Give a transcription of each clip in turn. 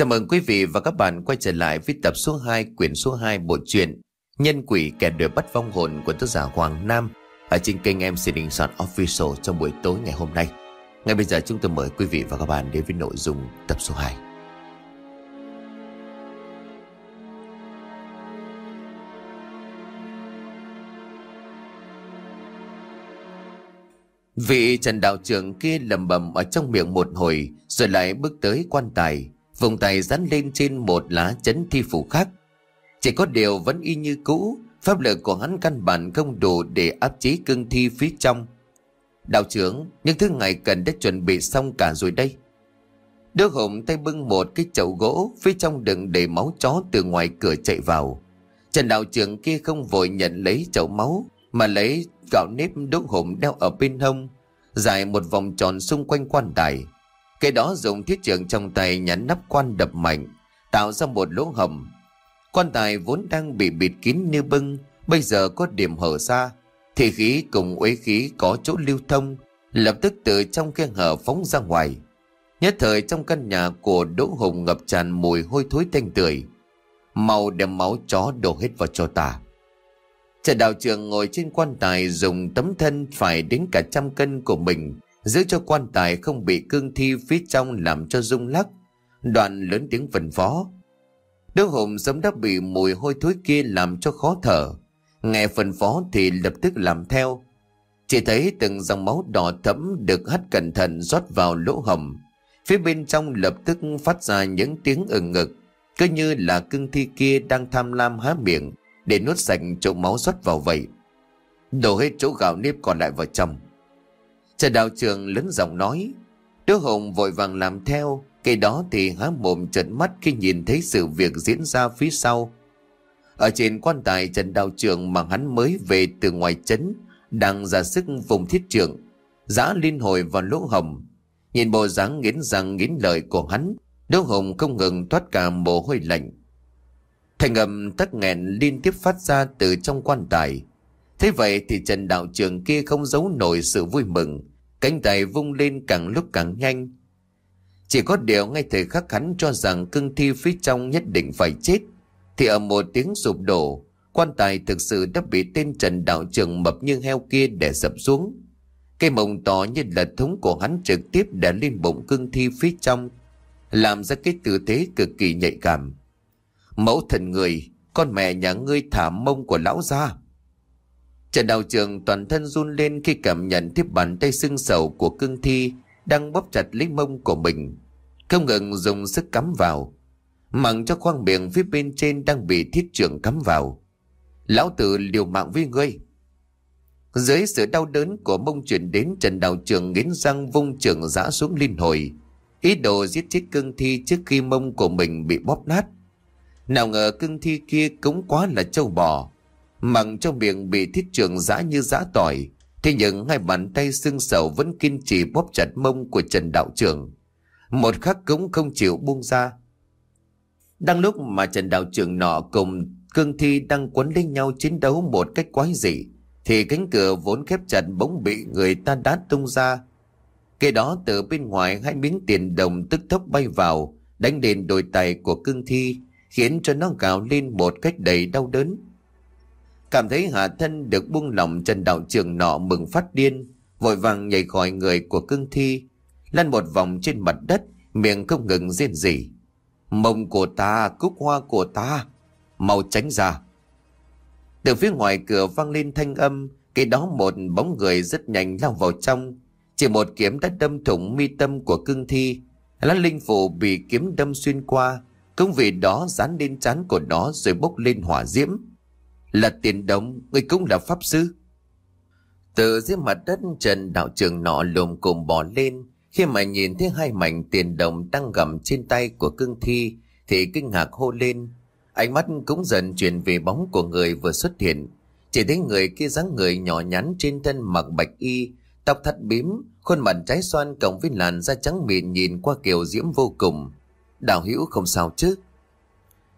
Chào mừng quý vị và các bạn quay trở lại với tập số 2 quyển số 2 bộ truyện Nhân quỷ kẻ đuổi bắt vong hồn của tác giả Hoàng Nam ở trên kênh MC Đình Soạn Official trong buổi tối ngày hôm nay. Ngay bây giờ chúng tôi mời quý vị và các bạn đến với nội dung tập số 2. Vị trần đạo trưởng kia lầm bầm ở trong miệng một hồi rồi lại bước tới quan tài, vùng tay dán lên trên một lá chấn thi phủ khác. Chỉ có điều vẫn y như cũ, pháp lực của hắn căn bản không đủ để áp chế cương thi phía trong. Đạo trưởng, những thứ ngài cần đã chuẩn bị xong cả rồi đây. Đức Hùng tay bưng một cái chậu gỗ, phía trong đựng để máu chó từ ngoài cửa chạy vào. Trần đạo trưởng kia không vội nhận lấy chậu máu, mà lấy gạo nếp đốt hùng đeo ở bên hông, dài một vòng tròn xung quanh quan tài. Cái đó dùng thiết trường trong tay nhắn nắp quan đập mạnh, tạo ra một lỗ hầm. Quan tài vốn đang bị bịt kín như bưng, bây giờ có điểm hở ra, thì khí cùng uế khí có chỗ lưu thông, lập tức từ trong khe hở phóng ra ngoài. Nhất thời trong căn nhà của Đỗ Hùng ngập tràn mùi hôi thối thanh tưởi. Màu đem máu chó đổ hết vào cho ta. Trần đạo trường ngồi trên quan tài dùng tấm thân phải đến cả trăm cân của mình giữ cho quan tài không bị cương thi phía trong làm cho rung lắc. Đoạn lớn tiếng vần phó. Đỗ Hùng sớm đã bị mùi hôi thối kia làm cho khó thở. Nghe phần phó thì lập tức làm theo. Chỉ thấy từng dòng máu đỏ thẫm được hắt cẩn thận rót vào lỗ hầm. Phía bên trong lập tức phát ra những tiếng ừng ngực. Cứ như là cương thi kia đang tham lam há miệng, để nuốt sạch chỗ máu rót vào vậy. Đổ hết chỗ gạo nếp còn lại vào trong. Trần đạo trường lớn giọng nói. Đứa hồng vội vàng làm theo. Cây đó thì há mồm trợn mắt khi nhìn thấy sự việc diễn ra phía sau. Ở trên quan tài Trần Đạo Trường mà hắn mới về từ ngoài trấn đang ra sức vùng thiết trường, giã liên hồi vào lỗ hồng. Nhìn bộ dáng nghiến răng nghiến lợi của hắn, Đỗ Hồng không ngừng thoát cả mồ hôi lạnh. Thành âm tắc nghẹn liên tiếp phát ra từ trong quan tài. Thế vậy thì Trần Đạo Trường kia không giấu nổi sự vui mừng, cánh tay vung lên càng lúc càng nhanh. Chỉ có điều ngay thời khắc hắn cho rằng cưng thi phía trong nhất định phải chết, thì ở một tiếng sụp đổ, quan tài thực sự đã bị tên Trần Đạo Trường mập như heo kia đè sập xuống. Cây mông to như là thống của hắn trực tiếp đè lên bụng cưng thi phía trong, làm ra cái tư thế cực kỳ nhạy cảm. Mẫu thần người, con mẹ nhà ngươi thả mông của lão ra. Trần đạo trường toàn thân run lên khi cảm nhận tiếp bàn tay sưng sầu của cương thi đang bóp chặt lấy mông của mình. Không ngừng dùng sức cắm vào. Mặng cho khoang miệng phía bên trên đang bị thiết trưởng cắm vào. Lão tử liều mạng với ngươi. Dưới sự đau đớn của mông chuyển đến Trần Đạo Trường nghiến răng vung trường giã xuống linh hồi. Ý đồ giết chết cương thi trước khi mông của mình bị bóp nát. Nào ngờ cương thi kia cũng quá là trâu bò. Mặng trong miệng bị thiết trường giã như giã tỏi. Thế nhưng hai bàn tay xương sầu vẫn kiên trì bóp chặt mông của Trần Đạo Trường. Một khắc cũng không chịu buông ra. Đang lúc mà Trần Đạo Trường nọ cùng cương thi đang quấn lên nhau chiến đấu một cách quái dị. Thì cánh cửa vốn khép chặt bỗng bị người ta đá tung ra. Kế đó từ bên ngoài hai miếng tiền đồng tức tốc bay vào, đánh đến đôi tay của cương thi khiến cho nó gào lên một cách đầy đau đớn. Cảm thấy hạ thân được buông lỏng Trần Đạo Trường nọ mừng phát điên, vội vàng nhảy khỏi người của cương thi, lăn một vòng trên mặt đất, miệng không ngừng rên rỉ. Mông của ta, cúc hoa của ta, mau tránh ra. Từ phía ngoài cửa vang lên thanh âm, cái đó một bóng người rất nhanh lao vào trong. Chỉ một kiếm đã đâm thủng mi tâm của cương thi, lá linh phủ bị kiếm đâm xuyên qua, cũng vì đó dán lên chán của nó rồi bốc lên hỏa diễm. Là tiền đồng, người cũng là pháp sư. Từ dưới mặt đất Trần đạo trường nọ lùm cồm bò lên. Khi mà nhìn thấy hai mảnh tiền đồng đang gầm trên tay của cương thi thì kinh ngạc hô lên. Ánh mắt cũng dần chuyển về bóng của người vừa xuất hiện. Chỉ thấy người kia dáng người nhỏ nhắn trên thân mặc bạch y, tóc thắt bím, khuôn mặt trái xoan cộng với làn da trắng mịn nhìn qua kiểu diễm vô cùng. Đạo hữu không sao chứ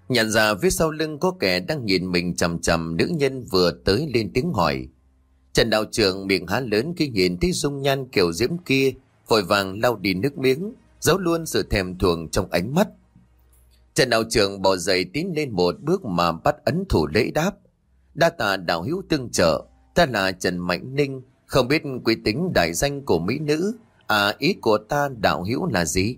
Nhận ra phía sau lưng có kẻ đang nhìn mình chầm chầm Nữ nhân vừa tới lên tiếng hỏi Trần đạo trưởng miệng há lớn khi nhìn thấy dung nhan kiểu diễm kia Vội vàng lau đi nước miếng Giấu luôn sự thèm thuồng trong ánh mắt Trần đạo trường bỏ dậy tiến lên một bước mà bắt ấn thủ lễ đáp. Đa tà đạo hữu tương trợ, ta là Trần Mạnh Ninh, không biết quý tính đại danh của mỹ nữ, à ý của ta đạo hữu là gì?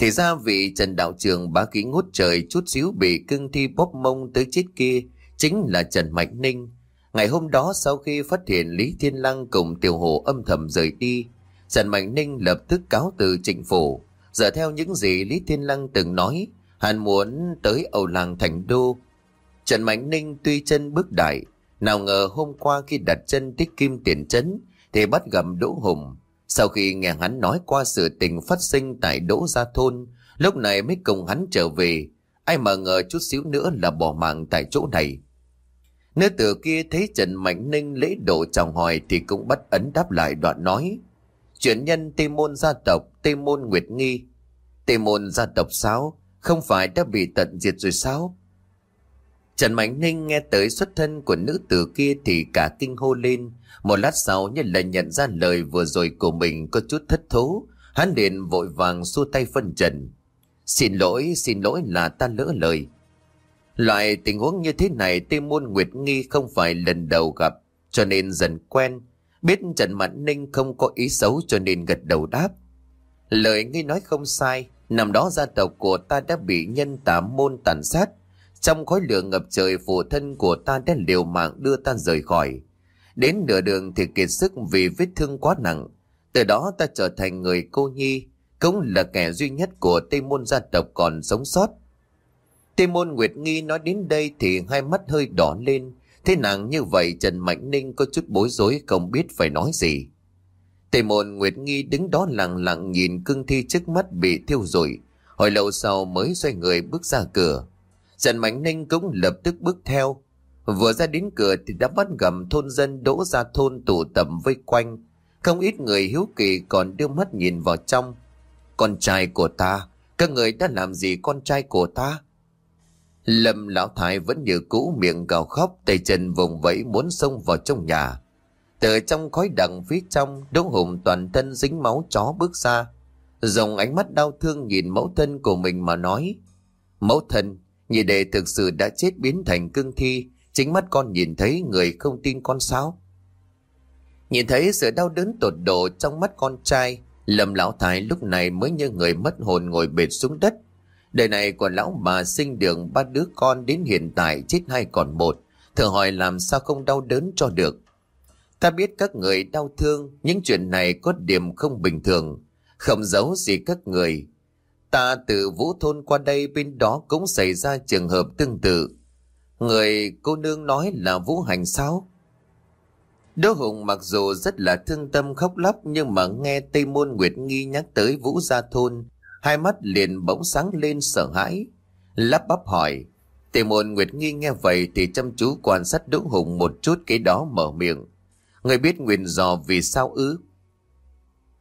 Thì ra vị Trần đạo trường bá Ký ngút trời chút xíu bị cưng thi bóp mông tới chết kia, chính là Trần Mạnh Ninh. Ngày hôm đó sau khi phát hiện Lý Thiên Lăng cùng Tiểu Hồ âm thầm rời đi, Trần Mạnh Ninh lập tức cáo từ trịnh phủ. dựa theo những gì Lý Thiên Lăng từng nói, hắn muốn tới Âu Làng Thành Đô. Trần Mạnh Ninh tuy chân bước đại, nào ngờ hôm qua khi đặt chân tích kim tiền trấn thì bắt gặp Đỗ Hùng. Sau khi nghe hắn nói qua sự tình phát sinh tại Đỗ Gia Thôn, lúc này mới cùng hắn trở về. Ai mà ngờ chút xíu nữa là bỏ mạng tại chỗ này. Nữ tử kia thấy Trần Mạnh Ninh lễ độ chào hỏi thì cũng bắt ấn đáp lại đoạn nói. Chuyển nhân Tây Môn gia tộc Tây Môn Nguyệt Nghi. Tây Môn gia tộc sao? Không phải đã bị tận diệt rồi sao? Trần Mạnh Ninh nghe tới xuất thân của nữ tử kia thì cả kinh hô lên. Một lát sau như là nhận ra lời vừa rồi của mình có chút thất thố. Hắn liền vội vàng xua tay phân trần. Xin lỗi, xin lỗi là ta lỡ lời. Loại tình huống như thế này Tây Môn Nguyệt Nghi không phải lần đầu gặp, cho nên dần quen. Biết Trần Mãn Ninh không có ý xấu cho nên gật đầu đáp. Lời nghi nói không sai, năm đó gia tộc của ta đã bị nhân tám môn tàn sát. Trong khói lửa ngập trời phụ thân của ta đã liều mạng đưa ta rời khỏi. Đến nửa đường thì kiệt sức vì vết thương quá nặng. Từ đó ta trở thành người cô nhi, cũng là kẻ duy nhất của Tây Môn gia tộc còn sống sót. Tây Môn Nguyệt Nghi nói đến đây thì hai mắt hơi đỏ lên. Thế nàng như vậy Trần Mạnh Ninh có chút bối rối không biết phải nói gì. Tề môn Nguyệt Nghi đứng đó lặng lặng nhìn cương thi trước mắt bị thiêu rụi. Hồi lâu sau mới xoay người bước ra cửa. Trần Mạnh Ninh cũng lập tức bước theo. Vừa ra đến cửa thì đã bắt gặp thôn dân đỗ ra thôn tụ tập vây quanh. Không ít người hiếu kỳ còn đưa mắt nhìn vào trong. Con trai của ta, các người đã làm gì con trai của ta? Lâm lão thái vẫn như cũ miệng gào khóc, tay chân vùng vẫy muốn xông vào trong nhà. Từ trong khói đằng phía trong, Đỗ Hùng toàn thân dính máu chó bước ra. Dùng ánh mắt đau thương nhìn mẫu thân của mình mà nói. Mẫu thân, nhị đệ thực sự đã chết biến thành cương thi, chính mắt con nhìn thấy người không tin con sao. Nhìn thấy sự đau đớn tột độ trong mắt con trai, Lâm lão thái lúc này mới như người mất hồn ngồi bệt xuống đất, Đời này của lão bà sinh đường ba đứa con đến hiện tại chết hai còn một. Thử hỏi làm sao không đau đớn cho được. Ta biết các người đau thương, những chuyện này có điểm không bình thường. Không giấu gì các người. Ta từ vũ thôn qua đây bên đó cũng xảy ra trường hợp tương tự. Người cô nương nói là vũ hành sao? Đỗ Hùng mặc dù rất là thương tâm khóc lóc nhưng mà nghe Tây Môn Nguyệt Nghi nhắc tới Vũ Gia Thôn hai mắt liền bỗng sáng lên sợ hãi. Lắp bắp hỏi, tây môn Nguyệt Nghi nghe vậy thì chăm chú quan sát Đỗ Hùng một chút cái đó mở miệng. Người biết nguyện dò vì sao ư?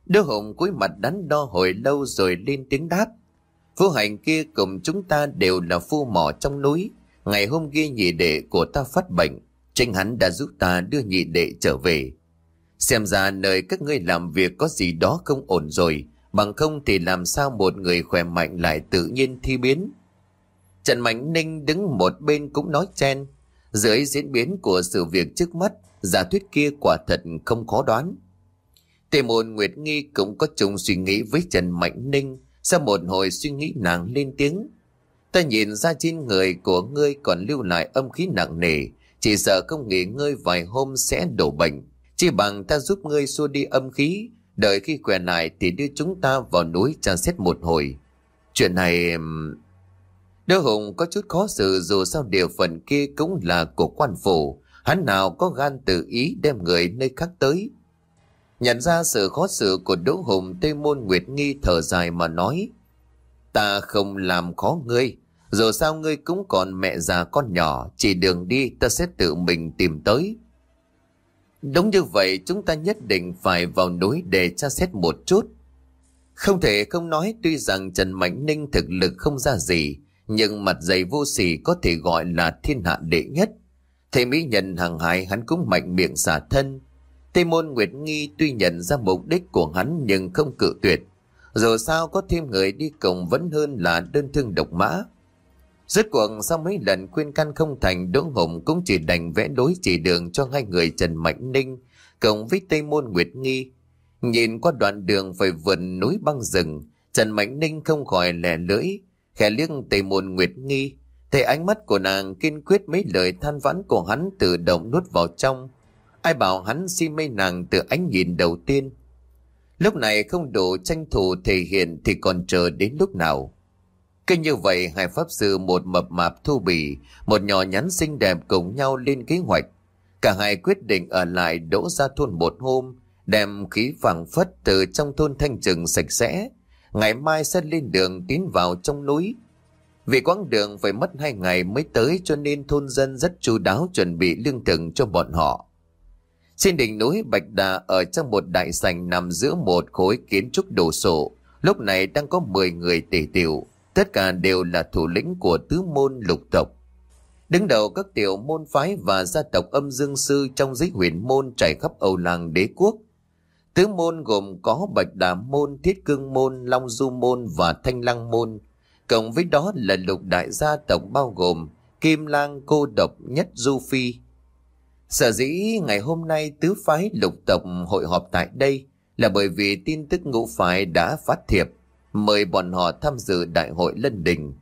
Đỗ Hùng cúi mặt đắn đo hồi lâu rồi lên tiếng đáp. Phu hành kia cùng chúng ta đều là phu mỏ trong núi. Ngày hôm kia nhị đệ của ta phát bệnh. Tranh hắn đã giúp ta đưa nhị đệ trở về. Xem ra nơi các ngươi làm việc có gì đó không ổn rồi. Bằng không thì làm sao một người khỏe mạnh lại tự nhiên thi biến. Trần Mạnh Ninh đứng một bên cũng nói chen. Dưới diễn biến của sự việc trước mắt, giả thuyết kia quả thật không khó đoán. Tề môn Nguyệt Nghi cũng có chung suy nghĩ với Trần Mạnh Ninh. Sau một hồi suy nghĩ nàng lên tiếng. Ta nhìn ra trên người của ngươi còn lưu lại âm khí nặng nề. Chỉ sợ không nghỉ ngơi vài hôm sẽ đổ bệnh. Chỉ bằng ta giúp ngươi xua đi âm khí, Đợi khi khỏe lại thì đưa chúng ta vào núi tra xét một hồi. Chuyện này... Đỗ Hùng có chút khó xử dù sao điều phần kia cũng là của quan phủ. Hắn nào có gan tự ý đem người nơi khác tới. Nhận ra sự khó xử của Đỗ Hùng Tây Môn Nguyệt Nghi thở dài mà nói. Ta không làm khó ngươi. Dù sao ngươi cũng còn mẹ già con nhỏ. Chỉ đường đi ta sẽ tự mình tìm tới. Đúng như vậy chúng ta nhất định phải vào núi để tra xét một chút. Không thể không nói tuy rằng Trần Mạnh Ninh thực lực không ra gì, nhưng mặt dày vô sỉ có thể gọi là thiên hạ đệ nhất. Thầy Mỹ nhân hàng hải hắn cũng mạnh miệng xả thân. Tây môn Nguyệt Nghi tuy nhận ra mục đích của hắn nhưng không cự tuyệt. Dù sao có thêm người đi cùng vẫn hơn là đơn thương độc mã. Rốt cuộc sau mấy lần khuyên can không thành Đỗ Hùng cũng chỉ đành vẽ đối chỉ đường cho hai người Trần Mạnh Ninh cộng với Tây Môn Nguyệt Nghi. Nhìn qua đoạn đường phải vượt núi băng rừng, Trần Mạnh Ninh không khỏi lẻ lưỡi, khẽ liếc Tây Môn Nguyệt Nghi. Thấy ánh mắt của nàng kiên quyết mấy lời than vãn của hắn tự động nuốt vào trong. Ai bảo hắn si mê nàng từ ánh nhìn đầu tiên. Lúc này không đủ tranh thủ thể hiện thì còn chờ đến lúc nào. Cứ như vậy hai pháp sư một mập mạp thu bì, một nhỏ nhắn xinh đẹp cùng nhau lên kế hoạch. Cả hai quyết định ở lại đỗ ra thôn một hôm, đem khí phảng phất từ trong thôn thanh trừng sạch sẽ. Ngày mai sẽ lên đường tiến vào trong núi. Vì quãng đường phải mất hai ngày mới tới cho nên thôn dân rất chu đáo chuẩn bị lương thực cho bọn họ. Trên đỉnh núi Bạch Đà ở trong một đại sảnh nằm giữa một khối kiến trúc đồ sộ, lúc này đang có 10 người tề tiểu, tất cả đều là thủ lĩnh của tứ môn lục tộc. Đứng đầu các tiểu môn phái và gia tộc âm dương sư trong giới huyền môn trải khắp Âu Làng đế quốc. Tứ môn gồm có Bạch Đà môn, Thiết Cương môn, Long Du môn và Thanh Lăng môn. Cộng với đó là lục đại gia tộc bao gồm Kim Lang, Cô Độc, Nhất Du Phi. Sở dĩ ngày hôm nay tứ phái lục tộc hội họp tại đây là bởi vì tin tức ngũ phái đã phát thiệp mời bọn họ tham dự đại hội lân đình,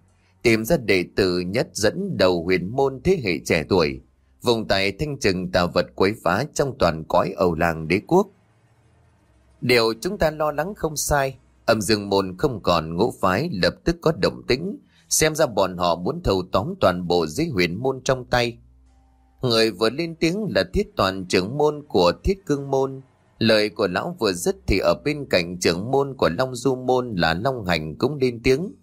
tìm ra đệ tử nhất dẫn đầu huyền môn thế hệ trẻ tuổi, vùng tay thanh trừng tà vật quấy phá trong toàn cõi Âu làng đế quốc. Điều chúng ta lo lắng không sai, âm dương môn không còn ngũ phái lập tức có động tĩnh, xem ra bọn họ muốn thâu tóm toàn bộ dưới huyền môn trong tay. Người vừa lên tiếng là thiết toàn trưởng môn của thiết cương môn, Lời của lão vừa dứt thì ở bên cạnh trưởng môn của Long Du Môn là Long Hành cũng lên tiếng.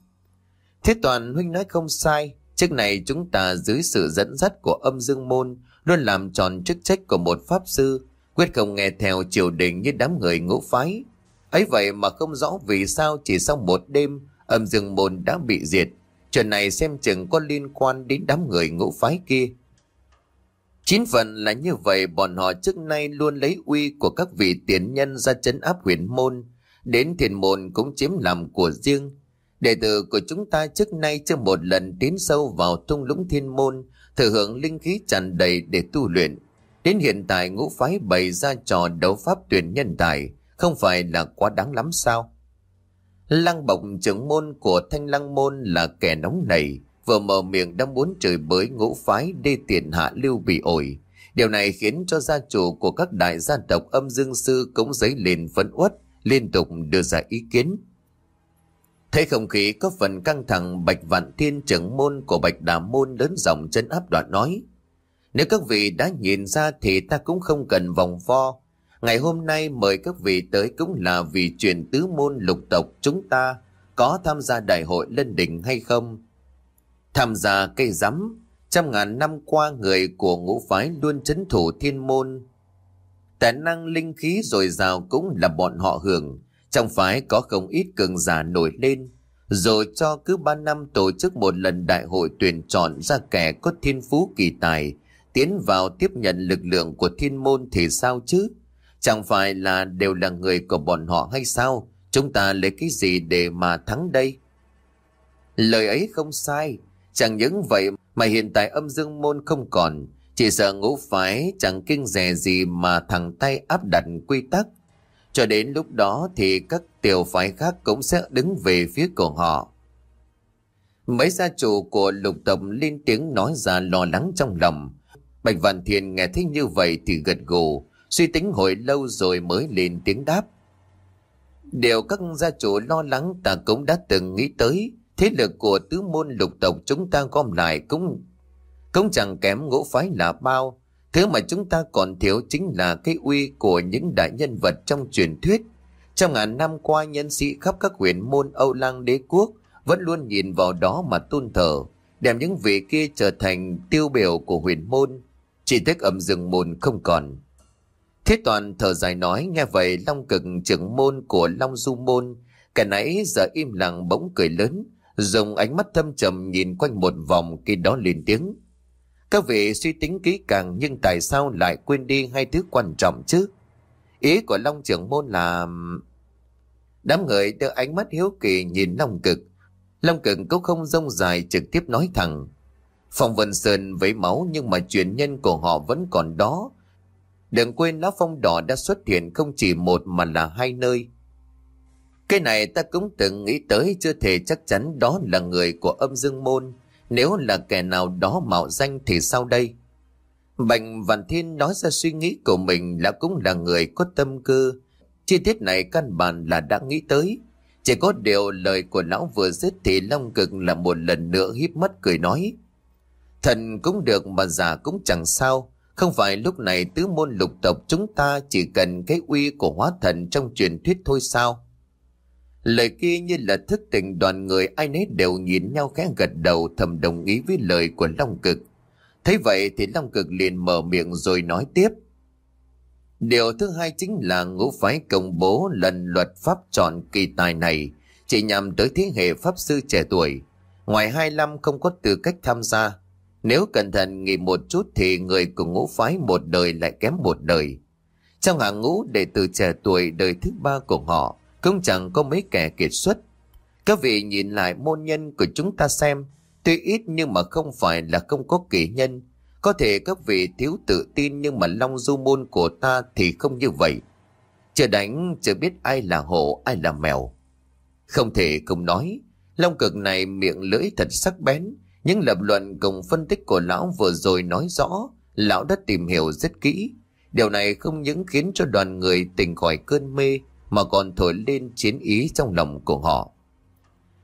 thiết toàn huynh nói không sai, trước này chúng ta dưới sự dẫn dắt của âm dương môn luôn làm tròn chức trách của một pháp sư, quyết không nghe theo triều đình như đám người ngũ phái. ấy vậy mà không rõ vì sao chỉ sau một đêm âm dương môn đã bị diệt. Chuyện này xem chừng có liên quan đến đám người ngũ phái kia. Chín phần là như vậy bọn họ trước nay luôn lấy uy của các vị tiền nhân ra chấn áp huyền môn, đến thiền môn cũng chiếm làm của riêng. Đệ tử của chúng ta trước nay chưa một lần tiến sâu vào thung lũng thiên môn, thừa hưởng linh khí tràn đầy để tu luyện. Đến hiện tại ngũ phái bày ra trò đấu pháp tuyển nhân tài, không phải là quá đáng lắm sao? Lăng bọc trưởng môn của thanh lăng môn là kẻ nóng nảy, vừa mở miệng đang muốn chửi bới ngũ phái đê tiền hạ lưu bị ổi. Điều này khiến cho gia chủ của các đại gia tộc âm dương sư cũng dấy lên phấn uất, liên tục đưa ra ý kiến. Thấy không khí có phần căng thẳng Bạch Vạn Thiên trưởng môn của Bạch Đà Môn lớn giọng chân áp đoạn nói. Nếu các vị đã nhìn ra thì ta cũng không cần vòng vo. Ngày hôm nay mời các vị tới cũng là vì chuyện tứ môn lục tộc chúng ta có tham gia đại hội lân đỉnh hay không Tham gia cây rắm, trăm ngàn năm qua người của ngũ phái luôn chấn thủ thiên môn. Tài năng linh khí dồi dào cũng là bọn họ hưởng, trong phái có không ít cường giả nổi lên, rồi cho cứ ba năm tổ chức một lần đại hội tuyển chọn ra kẻ có thiên phú kỳ tài, tiến vào tiếp nhận lực lượng của thiên môn thì sao chứ? Chẳng phải là đều là người của bọn họ hay sao? Chúng ta lấy cái gì để mà thắng đây? Lời ấy không sai, Chẳng những vậy mà hiện tại âm dương môn không còn, chỉ sợ ngũ phái chẳng kinh rè gì mà thẳng tay áp đặt quy tắc. Cho đến lúc đó thì các tiểu phái khác cũng sẽ đứng về phía của họ. Mấy gia chủ của lục tộc lên tiếng nói ra lo lắng trong lòng. Bạch Văn Thiên nghe thấy như vậy thì gật gù, suy tính hồi lâu rồi mới lên tiếng đáp. Điều các gia chủ lo lắng ta cũng đã từng nghĩ tới, Thế lực của tứ môn lục tộc chúng ta gom lại cũng cũng chẳng kém ngũ phái là bao. Thứ mà chúng ta còn thiếu chính là cái uy của những đại nhân vật trong truyền thuyết. Trong ngàn năm qua nhân sĩ khắp các huyện môn Âu Lang đế quốc vẫn luôn nhìn vào đó mà tôn thờ, đem những vị kia trở thành tiêu biểu của huyền môn. Chỉ tiếc ẩm rừng môn không còn. Thế toàn thở dài nói nghe vậy Long cực trưởng môn của Long Du môn, cả nãy giờ im lặng bỗng cười lớn, dùng ánh mắt thâm trầm nhìn quanh một vòng khi đó lên tiếng. Các vị suy tính kỹ càng nhưng tại sao lại quên đi hai thứ quan trọng chứ? Ý của Long trưởng môn là... Đám người đưa ánh mắt hiếu kỳ nhìn Long cực. Long Cực cũng không rông dài trực tiếp nói thẳng. Phong Vân Sơn với máu nhưng mà truyền nhân của họ vẫn còn đó. Đừng quên lá phong đỏ đã xuất hiện không chỉ một mà là hai nơi. Cái này ta cũng từng nghĩ tới, chưa thể chắc chắn đó là người của âm dương môn. Nếu là kẻ nào đó mạo danh thì sao đây? Bạch Văn Thiên nói ra suy nghĩ của mình là cũng là người có tâm cơ. Chi tiết này căn bản là đã nghĩ tới. Chỉ có điều lời của lão vừa dứt thì Long Cực là một lần nữa híp mắt cười nói. Thần cũng được mà giả cũng chẳng sao. Không phải lúc này tứ môn lục tộc chúng ta chỉ cần cái uy của hóa thần trong truyền thuyết thôi sao? Lời kia như là thức tỉnh, đoàn người ai nấy đều nhìn nhau khẽ gật đầu, thầm đồng ý với lời của Long Cực. Thế vậy thì Long Cực liền mở miệng rồi nói tiếp. Điều thứ hai chính là ngũ phái công bố lần luật pháp chọn kỳ tài này, chỉ nhằm tới thế hệ pháp sư trẻ tuổi. Ngoài hai năm không có tư cách tham gia. Nếu cẩn thận nghỉ một chút thì người của ngũ phái một đời lại kém một đời. Trong hàng ngũ đệ tử trẻ tuổi đời thứ ba của họ cũng chẳng có mấy kẻ kiệt xuất. Các vị nhìn lại môn nhân của chúng ta xem, tuy ít nhưng mà không phải là không có kỷ nhân. Có thể các vị thiếu tự tin nhưng mà long du môn của ta thì không như vậy. Chưa đánh, chưa biết ai là hổ, ai là mèo. Không thể không nói, long cực này miệng lưỡi thật sắc bén. Những lập luận cùng phân tích của lão vừa rồi nói rõ, lão đã tìm hiểu rất kỹ. Điều này không những khiến cho đoàn người tỉnh khỏi cơn mê, mà còn thổi lên chiến ý trong lòng của họ.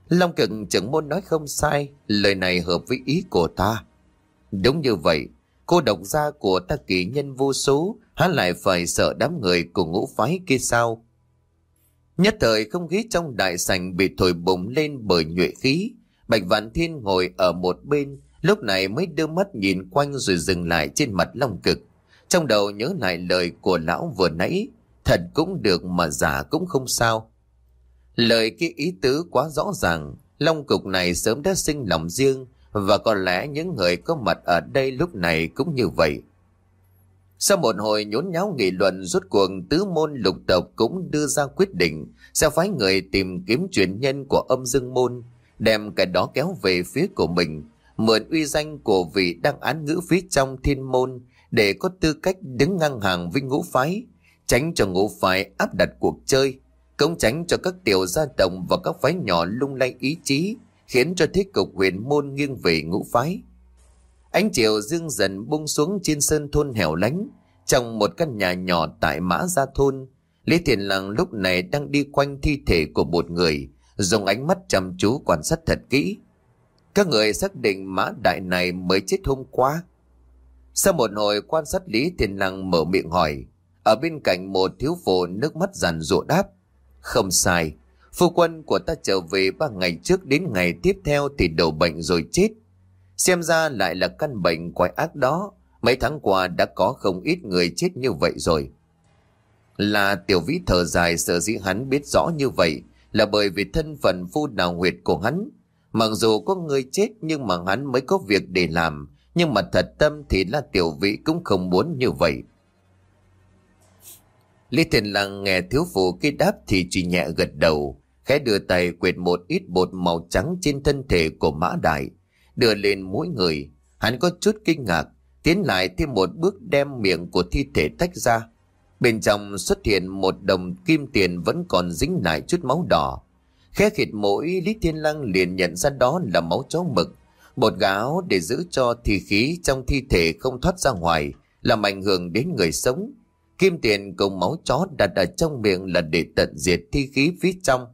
Long cực trưởng môn nói không sai, lời này hợp với ý của ta. Đúng như vậy, cô độc gia của ta kỷ nhân vô số, hắn lại phải sợ đám người của ngũ phái kia sao? Nhất thời không khí trong đại sảnh bị thổi bùng lên bởi nhuệ khí. Bạch Vạn Thiên ngồi ở một bên, lúc này mới đưa mắt nhìn quanh rồi dừng lại trên mặt Long Cực. Trong đầu nhớ lại lời của lão vừa nãy, Thật cũng được mà giả cũng không sao. Lời kia ý tứ quá rõ ràng, Long cục này sớm đã sinh lòng riêng và có lẽ những người có mặt ở đây lúc này cũng như vậy. Sau một hồi nhốn nháo nghị luận rốt cuộc tứ môn lục tộc cũng đưa ra quyết định sẽ phái người tìm kiếm truyền nhân của âm dương môn, đem cái đó kéo về phía của mình, mượn uy danh của vị đang án ngữ phía trong thiên môn để có tư cách đứng ngang hàng với ngũ phái, tránh cho ngũ phái áp đặt cuộc chơi, cống tránh cho các tiểu gia tộc và các phái nhỏ lung lay ý chí, khiến cho thế cục huyền môn nghiêng về ngũ phái. Ánh chiều dương dần bung xuống trên sơn thôn hẻo lánh, trong một căn nhà nhỏ tại Mã Gia Thôn, Lý Thiền Lăng lúc này đang đi quanh thi thể của một người, dùng ánh mắt chăm chú quan sát thật kỹ. Các người xác định mã đại này mới chết hôm qua. Sau một hồi quan sát Lý Thiền Lăng mở miệng hỏi, ở bên cạnh một thiếu phụ nước mắt rằn rụa đáp. Không sai, phu quân của ta trở về ba ngày trước đến ngày tiếp theo thì đầu bệnh rồi chết. Xem ra lại là căn bệnh quái ác đó. Mấy tháng qua đã có không ít người chết như vậy rồi. Là tiểu vĩ thở dài sợ dĩ hắn biết rõ như vậy là bởi vì thân phận phu đào huyệt của hắn. Mặc dù có người chết nhưng mà hắn mới có việc để làm. Nhưng mà thật tâm thì là tiểu vĩ cũng không muốn như vậy. Lý Thiền Lăng nghe thiếu phụ cái đáp thì chỉ nhẹ gật đầu, khẽ đưa tay quệt một ít bột màu trắng trên thân thể của mã đại, đưa lên mỗi người. Hắn có chút kinh ngạc, tiến lại thêm một bước đem miệng của thi thể tách ra. Bên trong xuất hiện một đồng kim tiền vẫn còn dính lại chút máu đỏ. Khẽ khịt mũi Lý Thiên Lăng liền nhận ra đó là máu chó mực. Bột gáo để giữ cho thi khí trong thi thể không thoát ra ngoài, làm ảnh hưởng đến người sống. Kim tiền cùng máu chó đặt ở trong miệng là để tận diệt thi khí phía trong.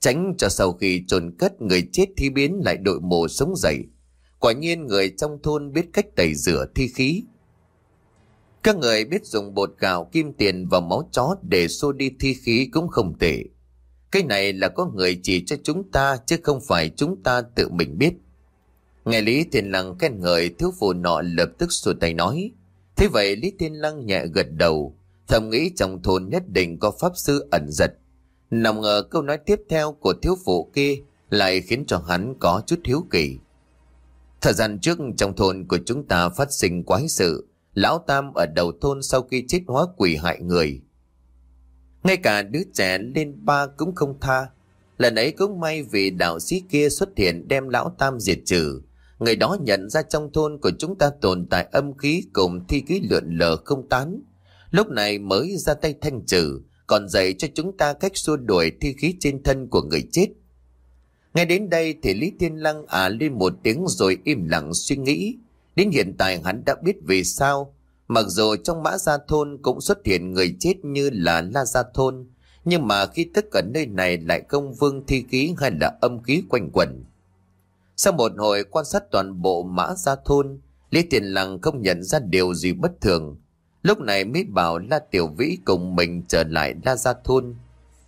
Tránh cho sau khi trồn cất người chết thi biến lại đội mồ sống dậy. Quả nhiên người trong thôn biết cách tẩy rửa thi khí. Các người biết dùng bột gạo, kim tiền và máu chó để xô đi thi khí cũng không tệ. Cái này là có người chỉ cho chúng ta, chứ không phải chúng ta tự mình biết. Ngài Lý Thiền Lăng khen ngợi, thiếu phụ nọ lập tức xua tay nói. Thế vậy Lý Thiên Lăng nhẹ gật đầu, thầm nghĩ trong thôn nhất định có pháp sư ẩn giật. Nằm ngờ câu nói tiếp theo của thiếu phụ kia lại khiến cho hắn có chút hiếu kỳ. Thời gian trước trong thôn của chúng ta phát sinh quái sự, lão Tam ở đầu thôn sau khi chết hóa quỷ hại người. Ngay cả đứa trẻ lên ba cũng không tha. Lần ấy cũng may vì đạo sĩ kia xuất hiện đem lão tam diệt trừ. Người đó nhận ra trong thôn của chúng ta tồn tại âm khí cùng thi khí lượn lờ không tán. Lúc này mới ra tay thanh trừ, còn dạy cho chúng ta cách xua đuổi thi khí trên thân của người chết. nghe đến đây thì Lý Thiên Lăng à lên một tiếng rồi im lặng suy nghĩ. Đến hiện tại hắn đã biết vì sao. Mặc dù trong mã gia thôn cũng xuất hiện người chết như là La Gia Thôn, nhưng mà khi tất cả nơi này lại công vương thi khí hay là âm khí quanh quẩn. Sau một hồi quan sát toàn bộ mã gia thôn, Lý Tiền Lăng không nhận ra điều gì bất thường. Lúc này mới bảo La Tiểu Vĩ cùng mình trở lại La Gia Thôn.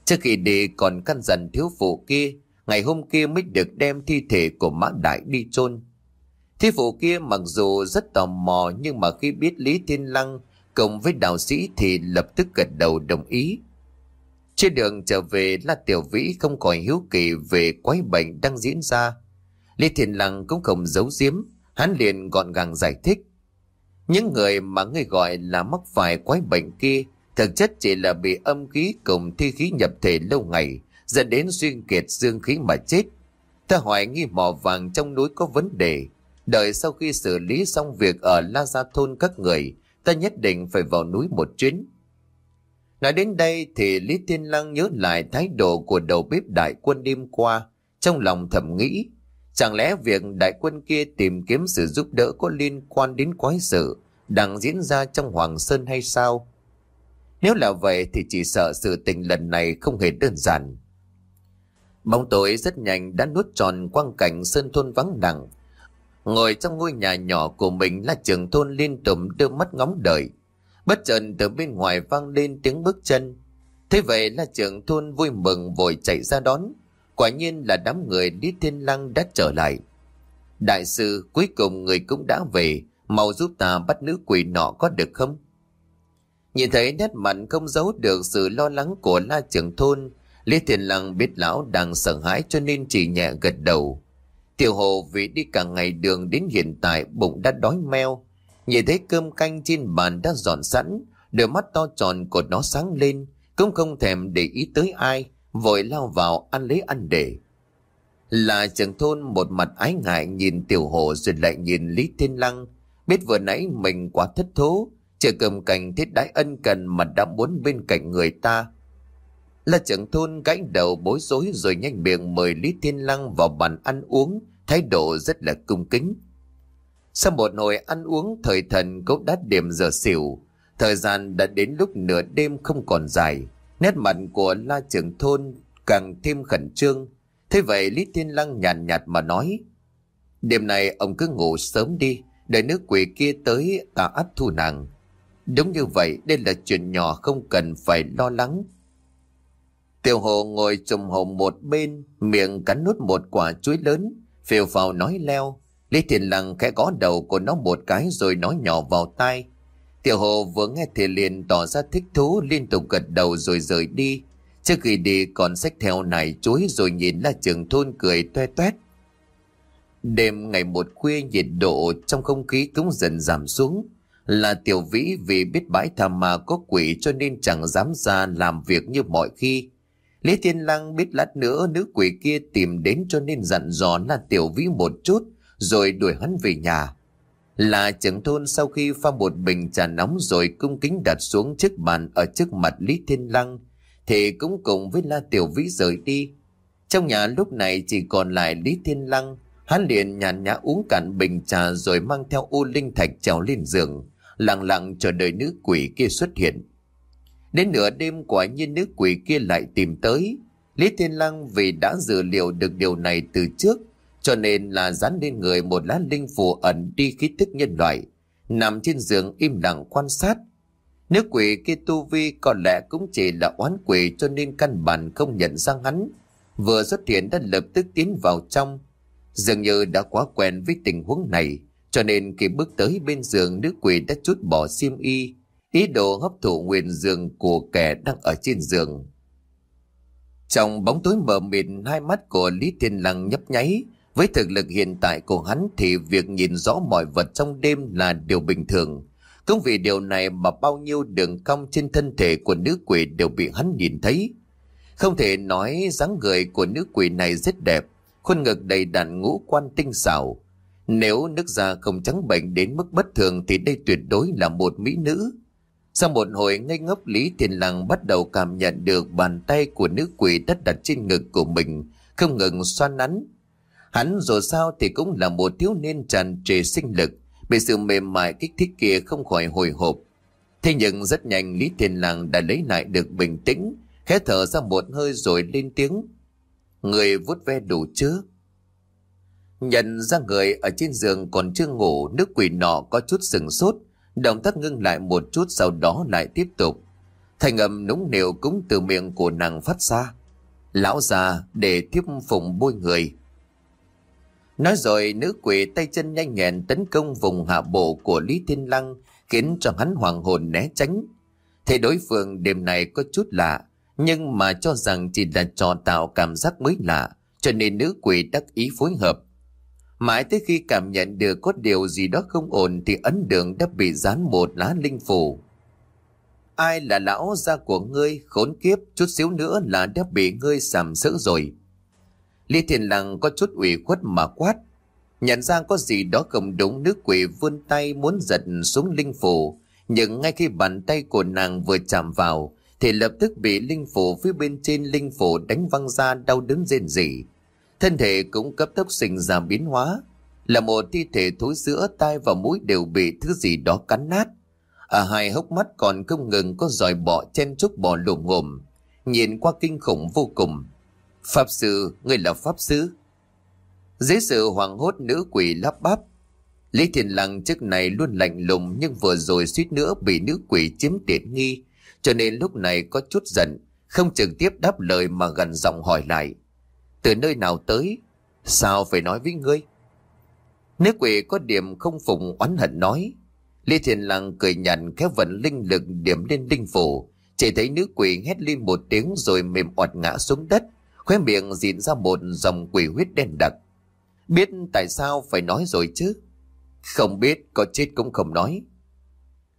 Trước khi đi còn căn dặn thiếu phụ kia, ngày hôm kia mới được đem thi thể của Mã Đại đi chôn. Thiếu phụ kia mặc dù rất tò mò nhưng mà khi biết Lý Thiên Lăng cùng với đạo sĩ thì lập tức gật đầu đồng ý. Trên đường trở về La Tiểu Vĩ không còn hiếu kỳ về quái bệnh đang diễn ra. Lý Thiên Lăng cũng không giấu giếm, hắn liền gọn gàng giải thích. Những người mà người gọi là mắc phải quái bệnh kia thực chất chỉ là bị âm khí cùng thi khí nhập thể lâu ngày, dẫn đến xuyên kiệt dương khí mà chết. Ta hỏi nghi mỏ vàng trong núi có vấn đề. Đợi sau khi xử lý xong việc ở La Gia Thôn các người, ta nhất định phải vào núi một chuyến. Nói đến đây thì Lý Thiên Lăng nhớ lại thái độ của đầu bếp đại quân đêm qua, trong lòng thầm nghĩ, chẳng lẽ việc đại quân kia tìm kiếm sự giúp đỡ có liên quan đến quái sự đang diễn ra trong Hoàng Sơn hay sao? Nếu là vậy thì chỉ sợ sự tình lần này không hề đơn giản. Bóng tối rất nhanh đã nuốt tròn quang cảnh sơn thôn vắng lặng. Ngồi trong ngôi nhà nhỏ của mình là trường thôn liên tục đưa mắt ngóng đợi. Bất chợt từ bên ngoài vang lên tiếng bước chân. Thế vậy là trưởng thôn vui mừng vội chạy ra đón. Quả nhiên là đám người Lý Thiên Lăng đã trở lại. Đại sư cuối cùng người cũng đã về. Mau giúp ta bắt nữ quỷ nọ có được không? Nhìn thấy nét mặt không giấu được sự lo lắng của la trưởng thôn. Lý Thiên Lăng biết lão đang sợ hãi cho nên chỉ nhẹ gật đầu. Tiểu hồ vì đi cả ngày đường đến hiện tại bụng đã đói meo. Nhìn thấy cơm canh trên bàn đã dọn sẵn, đôi mắt to tròn của nó sáng lên, cũng không thèm để ý tới ai, vội lao vào ăn lấy ăn để. Là trưởng thôn một mặt ái ngại nhìn tiểu hồ rồi lại nhìn Lý Thiên Lăng, biết vừa nãy mình quá thất thố, chờ cầm cành thiết đái ân cần mà đã muốn bên cạnh người ta. Là trưởng thôn gãy đầu bối rối rồi nhanh miệng mời Lý Thiên Lăng vào bàn ăn uống, thái độ rất là cung kính. Sau một hồi ăn uống thời thần cốc đát điểm giờ xỉu. Thời gian đã đến lúc nửa đêm không còn dài. Nét mặt của la trưởng thôn càng thêm khẩn trương. Thế vậy Lý Thiên Lăng nhàn nhạt, nhạt mà nói. Đêm này ông cứ ngủ sớm đi. Để nước quỷ kia tới ta ắt thu nàng. Đúng như vậy đây là chuyện nhỏ không cần phải lo lắng. Tiểu hồ ngồi trùm hồ một bên, miệng cắn nút một quả chuối lớn, phiêu phào nói leo. Lý Thiên Lăng khẽ gõ đầu của nó một cái rồi nói nhỏ vào tai. Tiểu hồ vừa nghe thì liền tỏ ra thích thú, liên tục gật đầu rồi rời đi. Trước khi đi, còn sách theo này chuối rồi nhìn là trường thôn cười toe toét. Đêm ngày một khuya, nhiệt độ trong không khí cũng dần giảm xuống. Là tiểu vĩ vì biết bãi thà mà có quỷ cho nên chẳng dám ra làm việc như mọi khi. Lý Thiên Lăng biết lát nữa nữ quỷ kia tìm đến cho nên dặn dò là tiểu vĩ một chút, rồi đuổi hắn về nhà. Là trưởng thôn sau khi pha một bình trà nóng rồi cung kính đặt xuống chiếc bàn ở trước mặt Lý Thiên Lăng, thì cũng cùng với La Tiểu Vĩ rời đi. Trong nhà lúc này chỉ còn lại Lý Thiên Lăng, hắn liền nhàn nhã uống cạn bình trà rồi mang theo u linh thạch trèo lên giường, lặng lặng chờ đợi nữ quỷ kia xuất hiện. Đến nửa đêm quả nhiên nữ quỷ kia lại tìm tới. Lý Thiên Lăng vì đã dự liệu được điều này từ trước cho nên là dán lên người một lá linh phù ẩn đi khí thức nhân loại, nằm trên giường im lặng quan sát. Nếu quỷ kia tu vi có lẽ cũng chỉ là oán quỷ cho nên căn bản không nhận ra hắn. Vừa xuất hiện đã lập tức tiến vào trong. Dường như đã quá quen với tình huống này, cho nên khi bước tới bên giường nữ quỷ đã chút bỏ xiêm y, ý đồ hấp thụ nguyên giường của kẻ đang ở trên giường. Trong bóng tối mờ mịt hai mắt của Lý Thiên Lăng nhấp nháy, với thực lực hiện tại của hắn thì việc nhìn rõ mọi vật trong đêm là điều bình thường. Cũng vì điều này mà bao nhiêu đường cong trên thân thể của nữ quỷ đều bị hắn nhìn thấy. Không thể nói dáng người của nữ quỷ này rất đẹp, khuôn ngực đầy đặn ngũ quan tinh xảo. Nếu nước da không trắng bệnh đến mức bất thường thì đây tuyệt đối là một mỹ nữ. Sau một hồi ngây ngốc Lý Thiên Lăng bắt đầu cảm nhận được bàn tay của nữ quỷ đất đặt trên ngực của mình, không ngừng xoan nắn. Hắn dù sao thì cũng là một thiếu niên tràn trề sinh lực, bị sự mềm mại kích thích kia không khỏi hồi hộp. Thế nhưng rất nhanh Lý Thiên Lăng đã lấy lại được bình tĩnh, khẽ thở ra một hơi rồi lên tiếng. Người vuốt ve đủ chưa? Nhận ra người ở trên giường còn chưa ngủ, nước quỷ nọ có chút sừng sốt, động tác ngưng lại một chút sau đó lại tiếp tục. Thành âm núng nịu cũng từ miệng của nàng phát ra. Lão già để tiếp phụng bôi người. Nói rồi nữ quỷ tay chân nhanh nhẹn tấn công vùng hạ bộ của Lý Thiên Lăng khiến cho hắn hoàng hồn né tránh. Thế đối phương đêm này có chút lạ, nhưng mà cho rằng chỉ là trò tạo cảm giác mới lạ, cho nên nữ quỷ đắc ý phối hợp. Mãi tới khi cảm nhận được có điều gì đó không ổn thì ấn đường đã bị dán một lá linh phủ. Ai là lão gia của ngươi khốn kiếp chút xíu nữa là đã bị ngươi sàm sỡ rồi. Lý Thiên Lăng có chút ủy khuất mà quát. Nhận ra có gì đó không đúng nước quỷ vươn tay muốn giật xuống linh phủ. Nhưng ngay khi bàn tay của nàng vừa chạm vào, thì lập tức bị linh phủ phía bên trên linh phủ đánh văng ra đau đớn rên rỉ. Thân thể cũng cấp tốc sinh ra biến hóa. Là một thi thể thối giữa tai và mũi đều bị thứ gì đó cắn nát. Ở hai hốc mắt còn không ngừng có dòi bọ chen chúc bò lùm ngồm. Nhìn qua kinh khủng vô cùng. Pháp sư, người là pháp sư. Dưới sự hoàng hốt nữ quỷ lắp bắp. Lý thiền Lăng trước này luôn lạnh lùng nhưng vừa rồi suýt nữa bị nữ quỷ chiếm tiện nghi. Cho nên lúc này có chút giận, không trực tiếp đáp lời mà gần giọng hỏi lại. Từ nơi nào tới? Sao phải nói với ngươi? Nữ quỷ có điểm không phụng oán hận nói. Lý thiền Lăng cười nhằn kéo vận linh lực điểm lên linh phủ. Chỉ thấy nữ quỷ hét lên một tiếng rồi mềm oạt ngã xuống đất. Khóe miệng dịn ra một dòng quỷ huyết đen đặc. Biết tại sao phải nói rồi chứ? Không biết, có chết cũng không nói.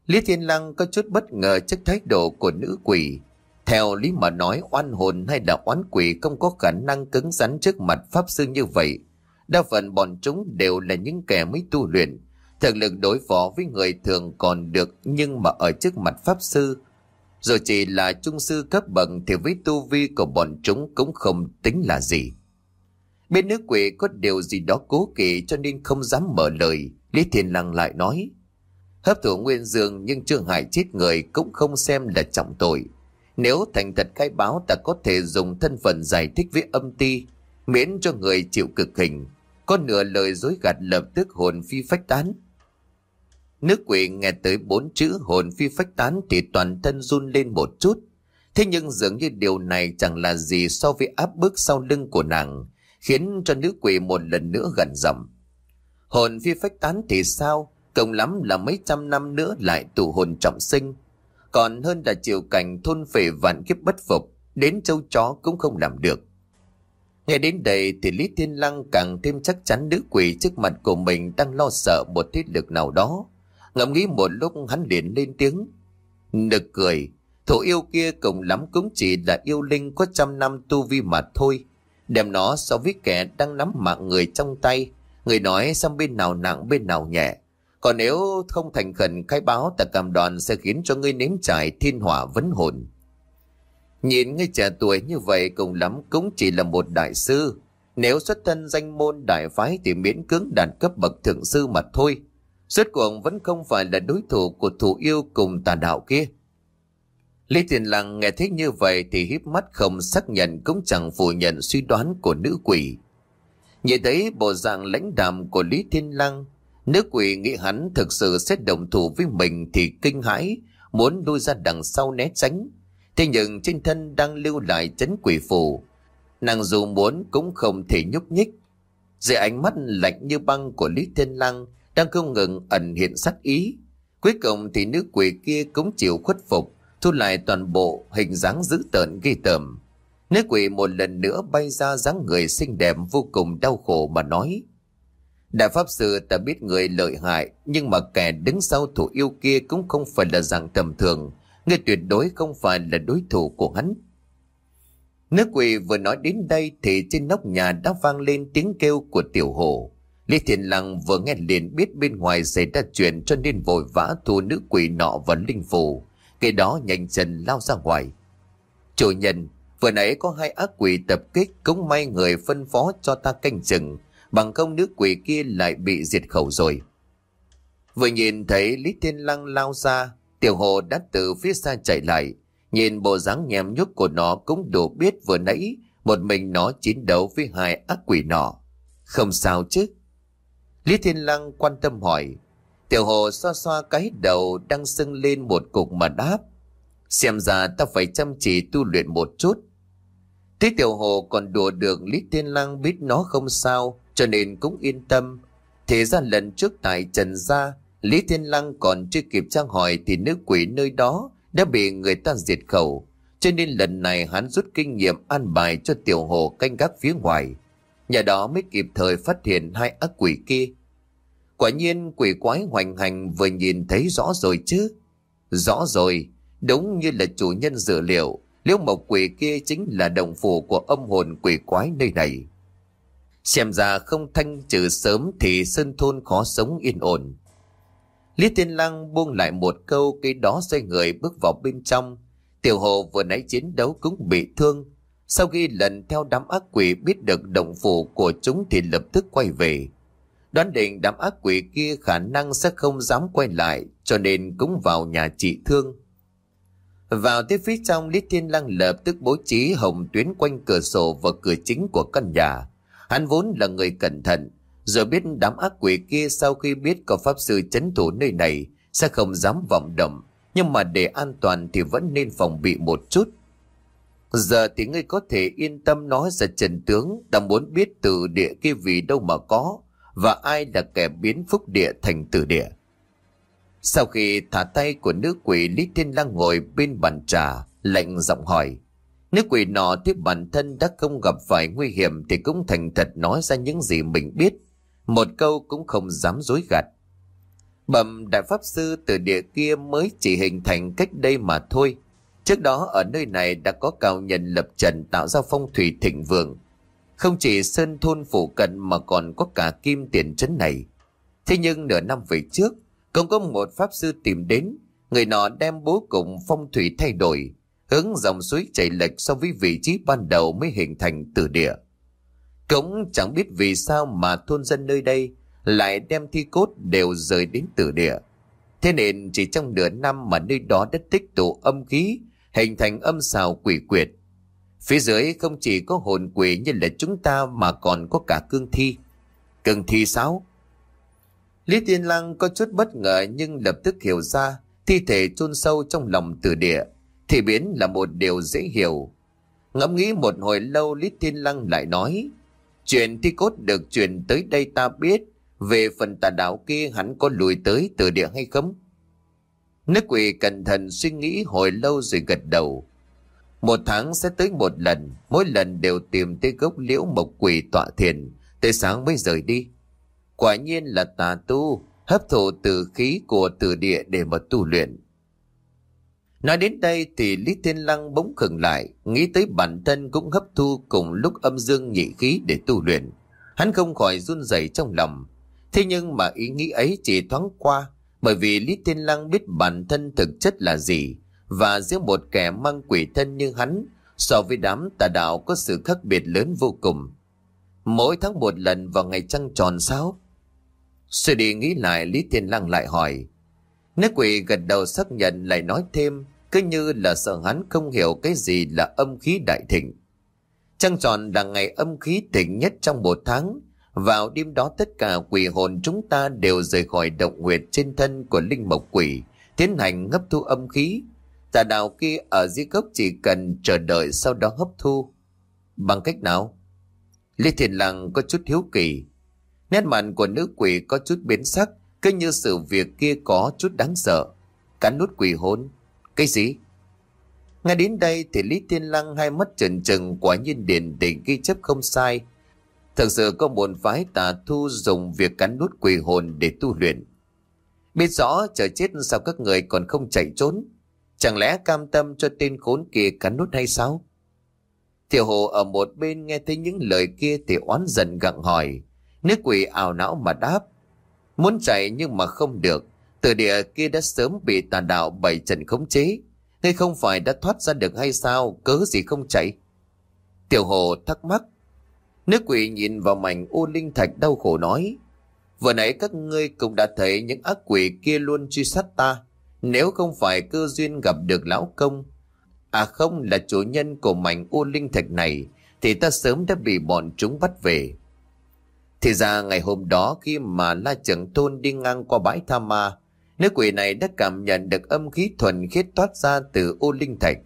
Lý Thiên Lăng có chút bất ngờ trước thái độ của nữ quỷ. Theo lý mà nói oan hồn hay là oán quỷ không có khả năng cứng rắn trước mặt pháp sư như vậy. Đa phần bọn chúng đều là những kẻ mới tu luyện. Thực lực đối phó với người thường còn được nhưng mà ở trước mặt pháp sư. Rồi chỉ là trung sư cấp bậc thì với tu vi của bọn chúng cũng không tính là gì. Bên nước quỷ có điều gì đó cố kỵ cho nên không dám mở lời. Lý Thiên Lăng lại nói. Hấp thụ nguyên dương nhưng chưa hại chết người cũng không xem là trọng tội. Nếu thành thật khai báo ta có thể dùng thân phận giải thích với âm ti, miễn cho người chịu cực hình. Có nửa lời dối gạt lập tức hồn phi phách tán nữ quỷ nghe tới bốn chữ hồn phi phách tán thì toàn thân run lên một chút. Thế nhưng dường như điều này chẳng là gì so với áp bức sau lưng của nàng, khiến cho nữ quỷ một lần nữa gần dầm. Hồn phi phách tán thì sao? Cộng lắm là mấy trăm năm nữa lại tụ hồn trọng sinh. Còn hơn là chịu cảnh thôn phệ vạn kiếp bất phục, đến châu chó cũng không làm được. Nghe đến đây thì Lý Thiên Lăng càng thêm chắc chắn nữ quỷ trước mặt của mình đang lo sợ một thế lực nào đó. Ngẫm nghĩ một lúc hắn liền lên tiếng. Nực cười, thủ yêu kia cùng lắm cũng chỉ là yêu linh có trăm năm tu vi mà thôi. Đem nó so với kẻ đang nắm mạng người trong tay. Người nói xem bên nào nặng bên nào nhẹ. Còn nếu không thành khẩn khai báo ta cảm đoàn sẽ khiến cho ngươi nếm trải thiên hỏa vấn hồn. Nhìn ngươi trẻ tuổi như vậy cùng lắm cũng chỉ là một đại sư. Nếu xuất thân danh môn đại phái thì miễn cưỡng đạt cấp bậc thượng sư mà thôi. Suốt cuộc vẫn không phải là đối thủ của thủ yêu cùng tà đạo kia. Lý Tiền Lăng nghe thấy như vậy thì híp mắt không xác nhận cũng chẳng phủ nhận suy đoán của nữ quỷ. Nhìn thấy bộ dạng lãnh đạm của Lý Thiên Lăng, nữ quỷ nghĩ hắn thực sự sẽ đồng thủ với mình thì kinh hãi, muốn đuôi ra đằng sau né tránh. Thế nhưng trên thân đang lưu lại chấn quỷ phù, nàng dù muốn cũng không thể nhúc nhích. Dưới ánh mắt lạnh như băng của Lý Thiên Lăng đang không ngừng ẩn hiện sắc ý. Cuối cùng thì nữ quỷ kia cũng chịu khuất phục, thu lại toàn bộ hình dáng dữ tợn ghi tởm. Nữ quỷ một lần nữa bay ra dáng người xinh đẹp vô cùng đau khổ mà nói. Đại Pháp Sư ta biết người lợi hại, nhưng mà kẻ đứng sau thủ yêu kia cũng không phải là dạng tầm thường. Người tuyệt đối không phải là đối thủ của hắn. nữ quỷ vừa nói đến đây thì trên nóc nhà đã vang lên tiếng kêu của tiểu hồ. Lý Thiền Lăng vừa nghe liền biết bên ngoài xảy ra chuyện cho nên vội vã thu nữ quỷ nọ vào linh phù. Cái đó nhanh chân lao ra ngoài. Chủ nhân, vừa nãy có hai ác quỷ tập kích cũng may người phân phó cho ta canh chừng. Bằng không nữ quỷ kia lại bị diệt khẩu rồi. Vừa nhìn thấy Lý Thiên Lăng lao ra, tiểu hồ đã từ phía xa chạy lại. Nhìn bộ dáng nhèm nhúc của nó cũng đủ biết vừa nãy một mình nó chiến đấu với hai ác quỷ nọ. Không sao chứ. Lý Thiên Lăng quan tâm hỏi. Tiểu hồ xoa xoa cái đầu đang sưng lên một cục mà đáp. Xem ra ta phải chăm chỉ tu luyện một chút. Thế tiểu hồ còn đùa được Lý Thiên Lăng biết nó không sao cho nên cũng yên tâm. Thế ra lần trước tại Trần Gia, Lý Thiên Lăng còn chưa kịp trang hỏi thì nữ quỷ nơi đó đã bị người ta diệt khẩu. Cho nên lần này hắn rút kinh nghiệm an bài cho tiểu hồ canh gác phía ngoài. Nhà đó mới kịp thời phát hiện hai ác quỷ kia. Quả nhiên quỷ quái hoành hành vừa nhìn thấy rõ rồi chứ. Rõ rồi, đúng như là chủ nhân dự liệu, liễu mộc quỷ kia chính là đồng phủ của âm hồn quỷ quái nơi này. Xem ra không thanh trừ sớm thì sơn thôn khó sống yên ổn. Lý Thiên Lăng buông lại một câu cây đó xoay người bước vào bên trong. Tiểu hồ vừa nãy chiến đấu cũng bị thương. Sau khi lần theo đám ác quỷ biết được động phủ của chúng thì lập tức quay về. Đoán định đám ác quỷ kia khả năng sẽ không dám quay lại cho nên cũng vào nhà trị thương. Vào tới phía trong Lý Thiên Lăng lập tức bố trí hồng tuyến quanh cửa sổ và cửa chính của căn nhà. Hắn vốn là người cẩn thận, rồi biết đám ác quỷ kia sau khi biết có pháp sư chấn thủ nơi này sẽ không dám vọng động. Nhưng mà để an toàn thì vẫn nên phòng bị một chút. Giờ thì ngươi có thể yên tâm nói ra trần tướng đang muốn biết từ địa kia vì đâu mà có và ai là kẻ biến phúc địa thành tử địa. Sau khi thả tay của nữ quỷ Lý Thiên Lang ngồi bên bàn trà, lạnh giọng hỏi. Nữ quỷ nọ tiếp bản thân đã không gặp phải nguy hiểm thì cũng thành thật nói ra những gì mình biết. Một câu cũng không dám dối gạt. Bẩm đại pháp sư từ địa kia mới chỉ hình thành cách đây mà thôi. Trước đó ở nơi này đã có cao nhân lập trần tạo ra phong thủy thịnh vượng. Không chỉ sơn thôn phủ cận mà còn có cả kim tiền trấn này. Thế nhưng nửa năm về trước, cũng có một pháp sư tìm đến. Người nọ đem bố cục phong thủy thay đổi, hướng dòng suối chảy lệch so với vị trí ban đầu mới hình thành từ địa. Cũng chẳng biết vì sao mà thôn dân nơi đây lại đem thi cốt đều rời đến tử địa. Thế nên chỉ trong nửa năm mà nơi đó đã tích tụ âm khí, hình thành âm xào quỷ quyệt. Phía dưới không chỉ có hồn quỷ như là chúng ta mà còn có cả cương thi. Cương thi sao? Lý Tiên Lăng có chút bất ngờ nhưng lập tức hiểu ra thi thể chôn sâu trong lòng tử địa thì biến là một điều dễ hiểu. Ngẫm nghĩ một hồi lâu, Lý Thiên Lăng lại nói, Chuyện thi cốt được truyền tới đây ta biết, Về phần tà đạo kia hắn có lùi tới từ địa hay không? Nước quỷ cẩn thận suy nghĩ hồi lâu rồi gật đầu Một tháng sẽ tới một lần Mỗi lần đều tìm tới gốc liễu mộc quỷ tọa thiền Tới sáng mới rời đi Quả nhiên là tà tu Hấp thụ từ khí của từ địa để mà tu luyện Nói đến đây thì Lý Thiên Lăng bỗng khừng lại, nghĩ tới bản thân cũng hấp thu cùng lúc âm dương nhị khí để tu luyện. Hắn không khỏi run rẩy trong lòng. Thế nhưng mà ý nghĩ ấy chỉ thoáng qua, bởi vì Lý Thiên Lăng biết bản thân thực chất là gì, và giữa một kẻ mang quỷ thân như hắn, so với đám tà đạo có sự khác biệt lớn vô cùng. Mỗi tháng một lần vào ngày trăng tròn sao? Suy đi nghĩ lại Lý Thiên Lăng lại hỏi, Nước quỷ gật đầu xác nhận lại nói thêm, cứ như là sợ hắn không hiểu cái gì là âm khí đại thịnh. Trăng tròn là ngày âm khí thịnh nhất trong một tháng. Vào đêm đó tất cả quỷ hồn chúng ta đều rời khỏi động huyệt trên thân của linh mộc quỷ, tiến hành hấp thu âm khí. Tà đạo kia ở dưới gốc chỉ cần chờ đợi sau đó hấp thu. Bằng cách nào? Lê Thiền Lăng có chút hiếu kỳ. Nét mặt của nữ quỷ có chút biến sắc, cứ như sự việc kia có chút đáng sợ. Cắn nút quỷ hồn Cái gì? Ngay đến đây thì Lý Thiên Lăng hai mắt trần trừng quả nhiên điển định ghi chấp không sai. Thật sự có một phái tà thu dùng việc cắn nút quỷ hồn để tu luyện. Biết rõ chờ chết sao các người còn không chạy trốn. Chẳng lẽ cam tâm cho tên khốn kia cắn nút hay sao? Tiểu hồ ở một bên nghe thấy những lời kia thì oán giận gặng hỏi. nước quỷ ảo não mà đáp. Muốn chạy nhưng mà không được. Từ địa kia đã sớm bị tà đạo bảy trần khống chế. Ngươi không phải đã thoát ra được hay sao? Cớ gì không chạy? Tiểu hồ thắc mắc. Nữ quỷ nhìn vào mảnh ô linh thạch đau khổ nói. Vừa nãy các ngươi cũng đã thấy những ác quỷ kia luôn truy sát ta. Nếu không phải cơ duyên gặp được lão công, à không là chủ nhân của mảnh ô linh thạch này, thì ta sớm đã bị bọn chúng bắt về. Thì ra ngày hôm đó khi mà La Trưởng Tôn đi ngang qua bãi Tha Ma, nữ quỷ này đã cảm nhận được âm khí thuần khiết toát ra từ ô linh thạch.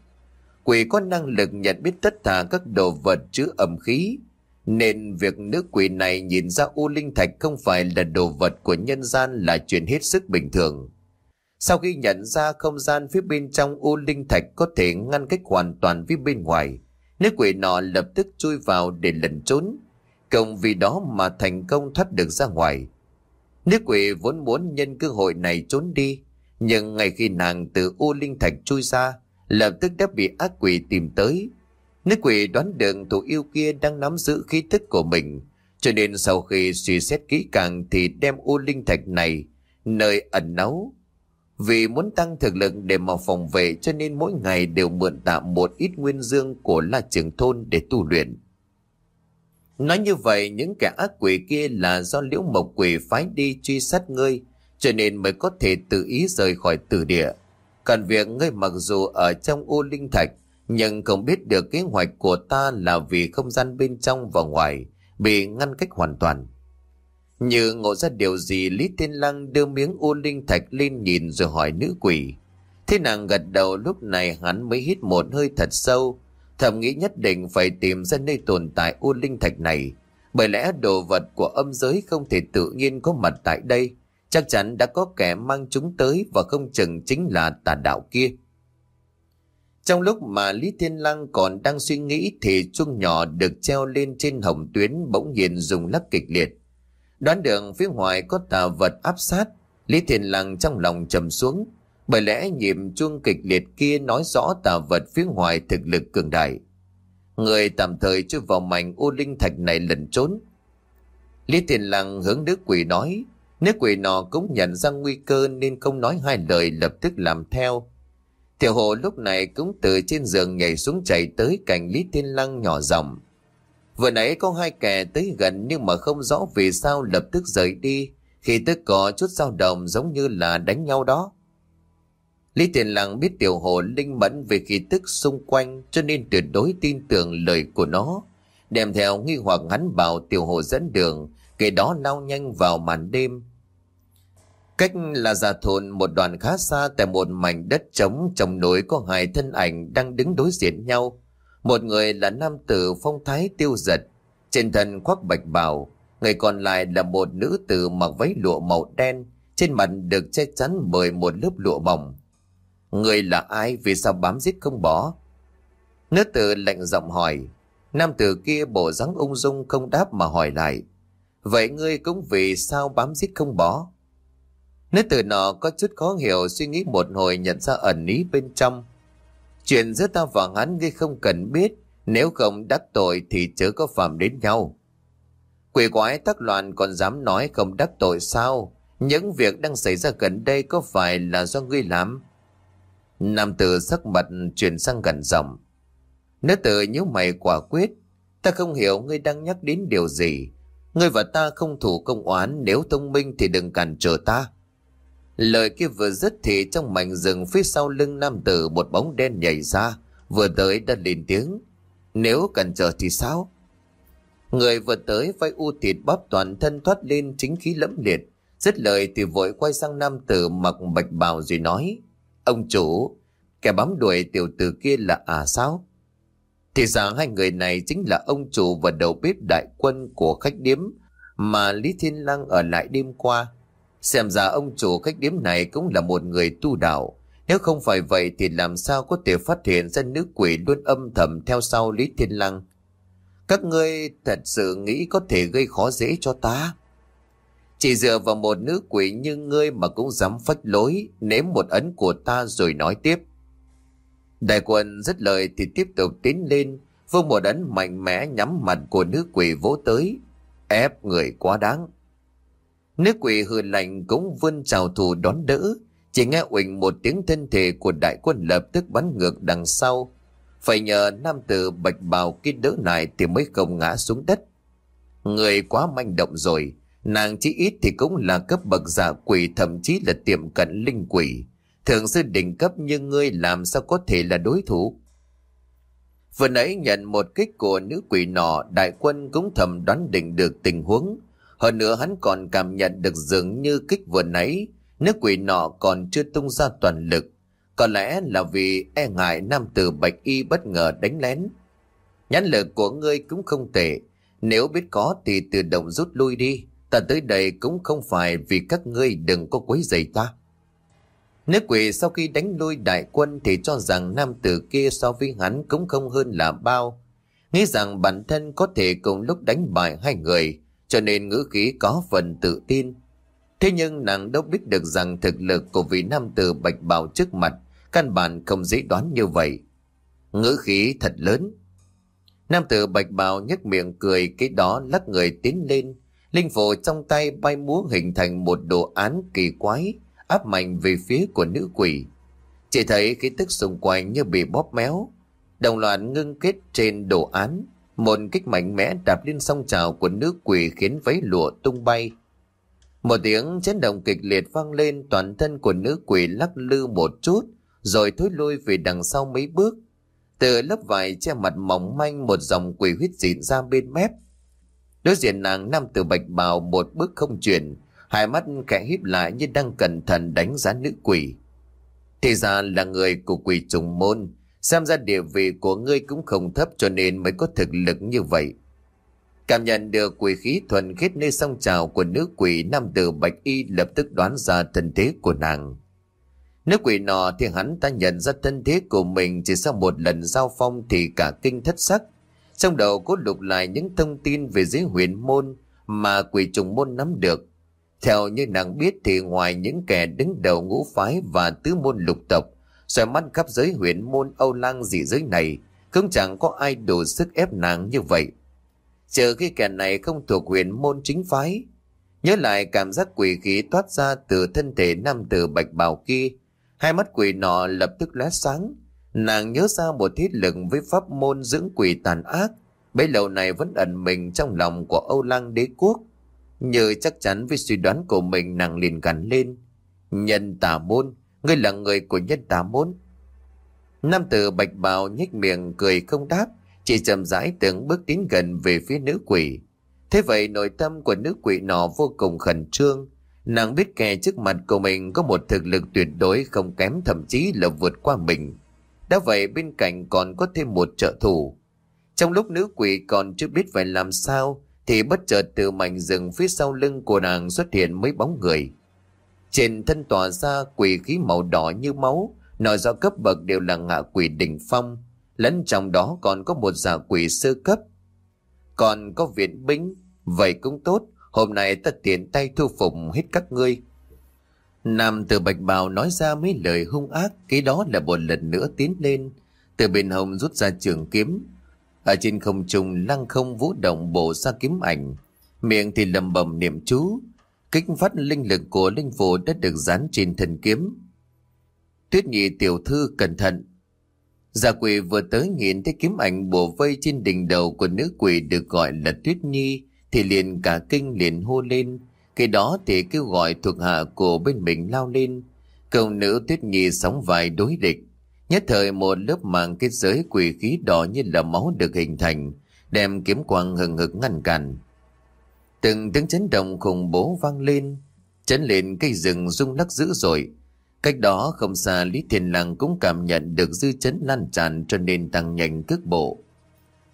Quỷ có năng lực nhận biết tất cả các đồ vật chứa âm khí, nên việc nữ quỷ này nhìn ra u linh thạch không phải là đồ vật của nhân gian là chuyện hết sức bình thường. Sau khi nhận ra không gian phía bên trong u linh thạch có thể ngăn cách hoàn toàn với bên ngoài, nữ quỷ nọ lập tức chui vào để lẩn trốn. Công vì đó mà thành công thoát được ra ngoài. Nữ quỷ vốn muốn nhân cơ hội này trốn đi, nhưng ngay khi nàng từ u linh thạch chui ra, lập tức đã bị ác quỷ tìm tới, Nữ quỷ đoán được thủ yêu kia đang nắm giữ khí tức của mình, cho nên sau khi suy xét kỹ càng thì đem u linh thạch này nơi ẩn náu. Vì muốn tăng thực lực để mà phòng vệ cho nên mỗi ngày đều mượn tạm một ít nguyên dương của La Trường Thôn để tu luyện. Nói như vậy những kẻ ác quỷ kia là do liễu mộc quỷ phái đi truy sát ngươi cho nên mới có thể tự ý rời khỏi tử địa. Còn việc ngươi mặc dù ở trong u linh thạch nhưng không biết được kế hoạch của ta là vì không gian bên trong và ngoài bị ngăn cách hoàn toàn. Như ngộ ra điều gì Lý Tiên Lăng đưa miếng u linh thạch lên nhìn rồi hỏi nữ quỷ. Thế nàng gật đầu lúc này hắn mới hít một hơi thật sâu, thầm nghĩ nhất định phải tìm ra nơi tồn tại u linh thạch này. Bởi lẽ đồ vật của âm giới không thể tự nhiên có mặt tại đây, chắc chắn đã có kẻ mang chúng tới và không chừng chính là tà đạo kia. Trong lúc mà Lý Thiên Lăng còn đang suy nghĩ thì chuông nhỏ được treo lên trên hồng tuyến bỗng nhiên dùng lắc kịch liệt. Đoán đường phía ngoài có tà vật áp sát, Lý Thiên Lăng trong lòng trầm xuống, bởi lẽ nhịp chuông kịch liệt kia nói rõ tà vật phía ngoài thực lực cường đại. Người tạm thời chưa vào mảnh ô linh thạch này lẩn trốn. Lý Thiên Lăng hướng nước quỷ nói, nước quỷ nọ cũng nhận ra nguy cơ nên không nói hai lời lập tức làm theo. Tiểu hộ lúc này cũng từ trên giường nhảy xuống chạy tới cạnh Lý Thiên Lăng nhỏ giọng. Vừa nãy có hai kẻ tới gần nhưng mà không rõ vì sao lập tức rời đi khi tức có chút dao động giống như là đánh nhau đó. Lý Thiên Lăng biết tiểu hồ linh mẫn về khí tức xung quanh cho nên tuyệt đối tin tưởng lời của nó. Đem theo nghi hoặc hắn bảo tiểu hồ dẫn đường, kể đó lao nhanh vào màn đêm Cách là giả thôn một đoàn khá xa tại một mảnh đất trống trong núi có hai thân ảnh đang đứng đối diện nhau. Một người là nam tử phong thái tiêu giật, trên thân khoác bạch bào, người còn lại là một nữ tử mặc váy lụa màu đen, trên mặt được che chắn bởi một lớp lụa mỏng. Người là ai vì sao bám giết không bỏ? Nữ tử lạnh giọng hỏi, nam tử kia bộ dáng ung dung không đáp mà hỏi lại. Vậy ngươi cũng vì sao bám giết không bỏ? Nữ tử nọ có chút khó hiểu suy nghĩ một hồi nhận ra ẩn ý bên trong. Chuyện giữa ta và hắn ngươi không cần biết, nếu không đắc tội thì chớ có phạm đến nhau. Quỷ quái tắc loạn còn dám nói không đắc tội sao? Những việc đang xảy ra gần đây có phải là do ngươi làm? Nam tử sắc mặt chuyển sang gần giọng. Nữ tử nhíu mày quả quyết. Ta không hiểu ngươi đang nhắc đến điều gì. Ngươi và ta không thủ công oán nếu thông minh thì đừng cản trở ta. Lời kia vừa dứt thì trong mảnh rừng phía sau lưng nam tử một bóng đen nhảy ra, vừa tới đã lên tiếng. Nếu cần chờ thì sao? Người vừa tới vai u thịt bắp toàn thân thoát lên chính khí lẫm liệt. Dứt lời thì vội quay sang nam tử mặc bạch bào rồi nói. Ông chủ, kẻ bám đuổi tiểu tử kia là à sao? Thì ra hai người này chính là ông chủ và đầu bếp đại quân của khách điếm mà Lý Thiên Lăng ở lại đêm qua. Xem ra ông chủ khách điếm này cũng là một người tu đạo. Nếu không phải vậy thì làm sao có thể phát hiện ra nữ quỷ luôn âm thầm theo sau Lý Thiên Lăng. Các ngươi thật sự nghĩ có thể gây khó dễ cho ta. Chỉ dựa vào một nữ quỷ như ngươi mà cũng dám phách lối, nếm một ấn của ta rồi nói tiếp. Đại quân rất lời thì tiếp tục tiến lên, Vương một ấn mạnh mẽ nhắm mặt của nữ quỷ vỗ tới, ép người quá đáng. Nữ quỷ hừ lạnh cũng vươn chào thù đón đỡ, chỉ nghe uỳnh một tiếng thân thể của đại quân lập tức bắn ngược đằng sau. Phải nhờ nam tử bạch bào kia đỡ lại thì mới không ngã xuống đất. Người quá manh động rồi, nàng chỉ ít thì cũng là cấp bậc giả quỷ thậm chí là tiềm cận linh quỷ. Thường sư đỉnh cấp như ngươi làm sao có thể là đối thủ. Vừa nãy nhận một kích của nữ quỷ nọ, đại quân cũng thầm đoán định được tình huống. Hơn nữa hắn còn cảm nhận được dường như kích vừa nãy, nước quỷ nọ còn chưa tung ra toàn lực. Có lẽ là vì e ngại nam tử bạch y bất ngờ đánh lén. Nhãn lực của ngươi cũng không tệ, nếu biết có thì tự động rút lui đi. Ta tới đây cũng không phải vì các ngươi đừng có quấy rầy ta. nước quỷ sau khi đánh lui đại quân thì cho rằng nam tử kia so với hắn cũng không hơn là bao. Nghĩ rằng bản thân có thể cùng lúc đánh bại hai người, cho nên ngữ khí có phần tự tin. Thế nhưng nàng đâu biết được rằng thực lực của vị nam tử bạch bào trước mặt căn bản không dễ đoán như vậy. Ngữ khí thật lớn. Nam tử bạch bào nhếch miệng cười, cái đó lắc người tiến lên. Linh phổ trong tay bay múa hình thành một đồ án kỳ quái, áp mạnh về phía của nữ quỷ. Chỉ thấy khí tức xung quanh như bị bóp méo. Đồng loạt ngưng kết trên đồ án. Một kích mạnh mẽ đạp lên song trào của nữ quỷ khiến váy lụa tung bay. Một tiếng chấn động kịch liệt vang lên toàn thân của nữ quỷ lắc lư một chút rồi thối lui về đằng sau mấy bước. Từ lớp vải che mặt mỏng manh một dòng quỷ huyết dịn ra bên mép. Đối diện nàng nam từ bạch bào một bước không chuyển, hai mắt khẽ híp lại như đang cẩn thận đánh giá nữ quỷ. Thì ra là người của quỷ trùng môn, xem ra địa vị của ngươi cũng không thấp cho nên mới có thực lực như vậy. Cảm nhận được quỷ khí thuần khiết nơi song trào của nữ quỷ nam tử bạch y lập tức đoán ra thân thế của nàng. Nữ quỷ nọ thì hắn ta nhận ra thân thế của mình chỉ sau một lần giao phong thì cả kinh thất sắc. Trong đầu cốt lục lại những thông tin về giới huyền môn mà quỷ trùng môn nắm được. Theo như nàng biết thì ngoài những kẻ đứng đầu ngũ phái và tứ môn lục tộc, xoay mắt khắp giới huyền môn Âu Lang dị giới này, không chẳng có ai đủ sức ép nàng như vậy. Chờ khi kẻ này không thuộc huyền môn chính phái, nhớ lại cảm giác quỷ khí toát ra từ thân thể nam tử bạch bào kia, hai mắt quỷ nọ lập tức lóe sáng, nàng nhớ ra một thiết lực với pháp môn dưỡng quỷ tàn ác, bấy lâu này vẫn ẩn mình trong lòng của Âu Lang đế quốc. Như chắc chắn với suy đoán của mình nàng liền gắn lên. Nhân tà môn, ngươi là người của nhân tà môn. Nam tử bạch bào nhếch miệng cười không đáp, chỉ chậm rãi từng bước tiến gần về phía nữ quỷ. Thế vậy nội tâm của nữ quỷ nọ vô cùng khẩn trương. Nàng biết kẻ trước mặt của mình có một thực lực tuyệt đối không kém thậm chí là vượt qua mình. Đã vậy bên cạnh còn có thêm một trợ thủ. Trong lúc nữ quỷ còn chưa biết phải làm sao, thì bất chợt từ mảnh rừng phía sau lưng của nàng xuất hiện mấy bóng người. Trên thân tỏa ra quỷ khí màu đỏ như máu, nói do cấp bậc đều là ngạ quỷ đỉnh phong, lẫn trong đó còn có một giả quỷ sơ cấp. Còn có viện binh, vậy cũng tốt, hôm nay ta tiện tay thu phục hết các ngươi. Nam từ bạch bào nói ra mấy lời hung ác, cái đó là một lần nữa tiến lên, từ bên hồng rút ra trường kiếm, ở trên không trung lăng không vũ động bộ ra kiếm ảnh, miệng thì lầm bầm niệm chú, kích phát linh lực của linh phù đã được dán trên thần kiếm. Tuyết nhị tiểu thư cẩn thận. Gia quỷ vừa tới nhìn thấy kiếm ảnh bổ vây trên đỉnh đầu của nữ quỷ được gọi là Tuyết Nhi thì liền cả kinh liền hô lên. Khi đó thì kêu gọi thuộc hạ của bên mình lao lên. Cầu nữ Tuyết Nhi sóng vài đối địch. Nhất thời một lớp màng kết giới quỷ khí đỏ như là máu được hình thành, đem kiếm quang hừng hực ngăn cản. Từng tiếng chấn động khủng bố vang lên, chấn lên cây rừng rung lắc dữ dội. Cách đó không xa Lý Thiên Lăng cũng cảm nhận được dư chấn lan tràn cho nên tăng nhanh cước bộ.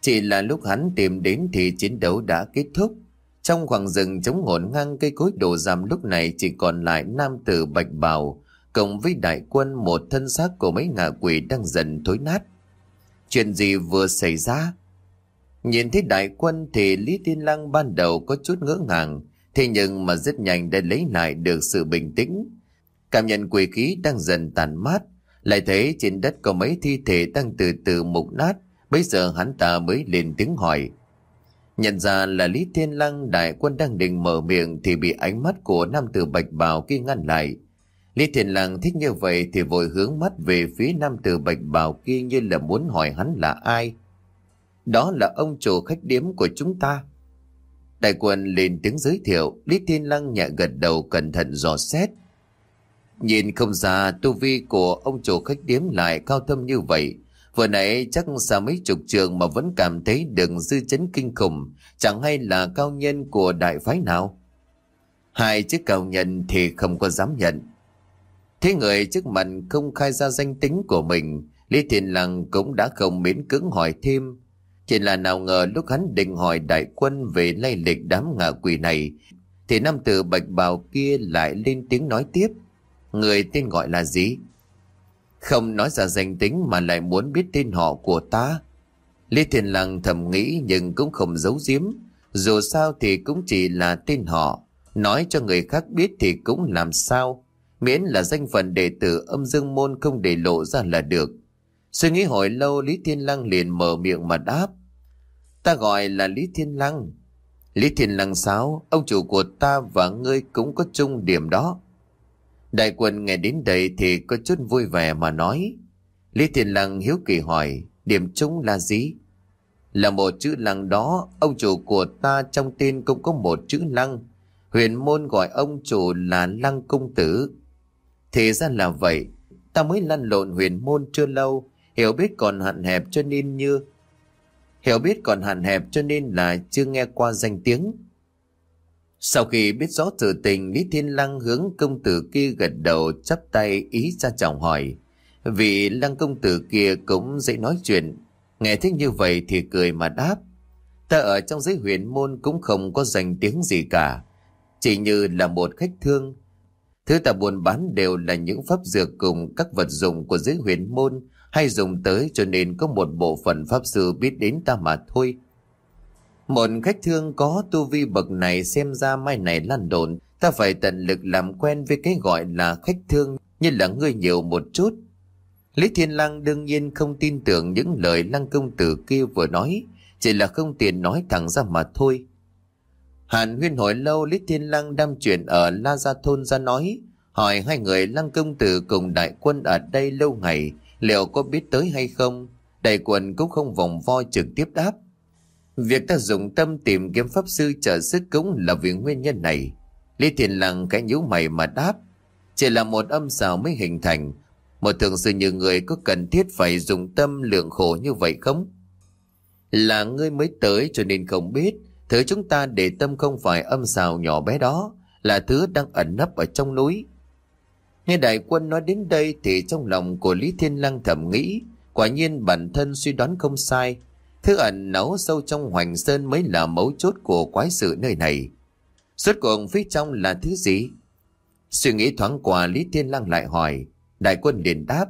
Chỉ là lúc hắn tìm đến thì chiến đấu đã kết thúc. Trong khoảng rừng chống ngổn ngang cây cối đổ giảm lúc này chỉ còn lại nam tử bạch bào cộng với đại quân một thân xác của mấy ngạ quỷ đang dần thối nát. Chuyện gì vừa xảy ra? Nhìn thấy đại quân thì Lý Thiên Lăng ban đầu có chút ngỡ ngàng, thế nhưng mà rất nhanh đã lấy lại được sự bình tĩnh. Cảm nhận quỷ khí đang dần tàn mát, lại thấy trên đất có mấy thi thể đang từ từ mục nát, Bây giờ hắn ta mới lên tiếng hỏi. Nhận ra là Lý Thiên Lăng đại quân đang định mở miệng thì bị ánh mắt của nam tử bạch bào kia ngăn lại. Lý Thiên Lăng thích như vậy thì vội hướng mắt về phía nam tử bạch bào kia như là muốn hỏi hắn là ai. Đó là ông chủ khách điếm của chúng ta. Đại quân lên tiếng giới thiệu, Lý Thiên Lăng nhẹ gật đầu cẩn thận dò xét. Nhìn không ra tu vi của ông chủ khách điếm lại cao thâm như vậy. Vừa nãy chắc xa mấy chục trường mà vẫn cảm thấy đừng dư chấn kinh khủng, chẳng hay là cao nhân của đại phái nào. Hai chiếc cao nhân thì không có dám nhận. Thế người trước mặt không khai ra danh tính của mình, Lý Thiên Lăng cũng đã không miễn cưỡng hỏi thêm. Chỉ là nào ngờ lúc hắn định hỏi đại quân về lay lịch đám ngạ quỷ này, thì nam tử bạch bào kia lại lên tiếng nói tiếp. Người tên gọi là gì? Không nói ra danh tính mà lại muốn biết tên họ của ta. Lý Thiên Lăng thầm nghĩ nhưng cũng không giấu giếm. Dù sao thì cũng chỉ là tên họ. Nói cho người khác biết thì cũng làm sao. Miễn là danh phận đệ tử âm dương môn không để lộ ra là được. Suy nghĩ hồi lâu Lý Thiên Lăng liền mở miệng mà đáp. Ta gọi là Lý Thiên Lăng. Lý Thiên Lăng sao? Ông chủ của ta và ngươi cũng có chung điểm đó. Đại quân nghe đến đây thì có chút vui vẻ mà nói. Lý Thiên Lăng hiếu kỳ hỏi, điểm chung là gì? Là một chữ lăng đó, ông chủ của ta trong tên cũng có một chữ lăng. Huyền môn gọi ông chủ là lăng công tử. Thì ra là vậy, ta mới lăn lộn huyền môn chưa lâu, hiểu biết còn hạn hẹp cho nên như... Hiểu biết còn hạn hẹp cho nên là chưa nghe qua danh tiếng. Sau khi biết rõ sự tình, Lý Thiên Lăng hướng công tử kia gật đầu chắp tay ý ra chào hỏi. Vì lăng công tử kia cũng dễ nói chuyện. Nghe thích như vậy thì cười mà đáp. Ta ở trong giới huyền môn cũng không có danh tiếng gì cả. Chỉ như là một khách thương. Thứ ta buôn bán đều là những pháp dược cùng các vật dụng của giới huyền môn hay dùng tới cho nên có một bộ phận pháp sư biết đến ta mà thôi. Một khách thương có tu vi bậc này xem ra mai này lăn đồn, ta phải tận lực làm quen với cái gọi là khách thương như là người nhiều một chút. Lý Thiên Lăng đương nhiên không tin tưởng những lời lăng công tử kia vừa nói, chỉ là không tiền nói thẳng ra mà thôi. Hàn huyên hỏi lâu Lý Thiên Lăng đang chuyện ở La Gia Thôn ra nói, hỏi hai người lăng công tử cùng đại quân ở đây lâu ngày, liệu có biết tới hay không? Đại quần cũng không vòng vo trực tiếp đáp. Việc ta dùng tâm tìm kiếm pháp sư trợ sức cũng là vì nguyên nhân này. Lý Thiền Lăng cái nhíu mày mà đáp. Chỉ là một âm xào mới hình thành. Một thường sư như người có cần thiết phải dùng tâm lượng khổ như vậy không? Là ngươi mới tới cho nên không biết. Thứ chúng ta để tâm không phải âm xào nhỏ bé đó. Là thứ đang ẩn nấp ở trong núi. Nghe đại quân nói đến đây thì trong lòng của Lý Thiên Lăng thầm nghĩ. Quả nhiên bản thân suy đoán không sai. Thứ ẩn nấu sâu trong hoành sơn mới là mấu chốt của quái sự nơi này. Suốt cuộc phía trong là thứ gì? Suy nghĩ thoáng qua Lý Thiên Lăng lại hỏi. Đại quân liền đáp.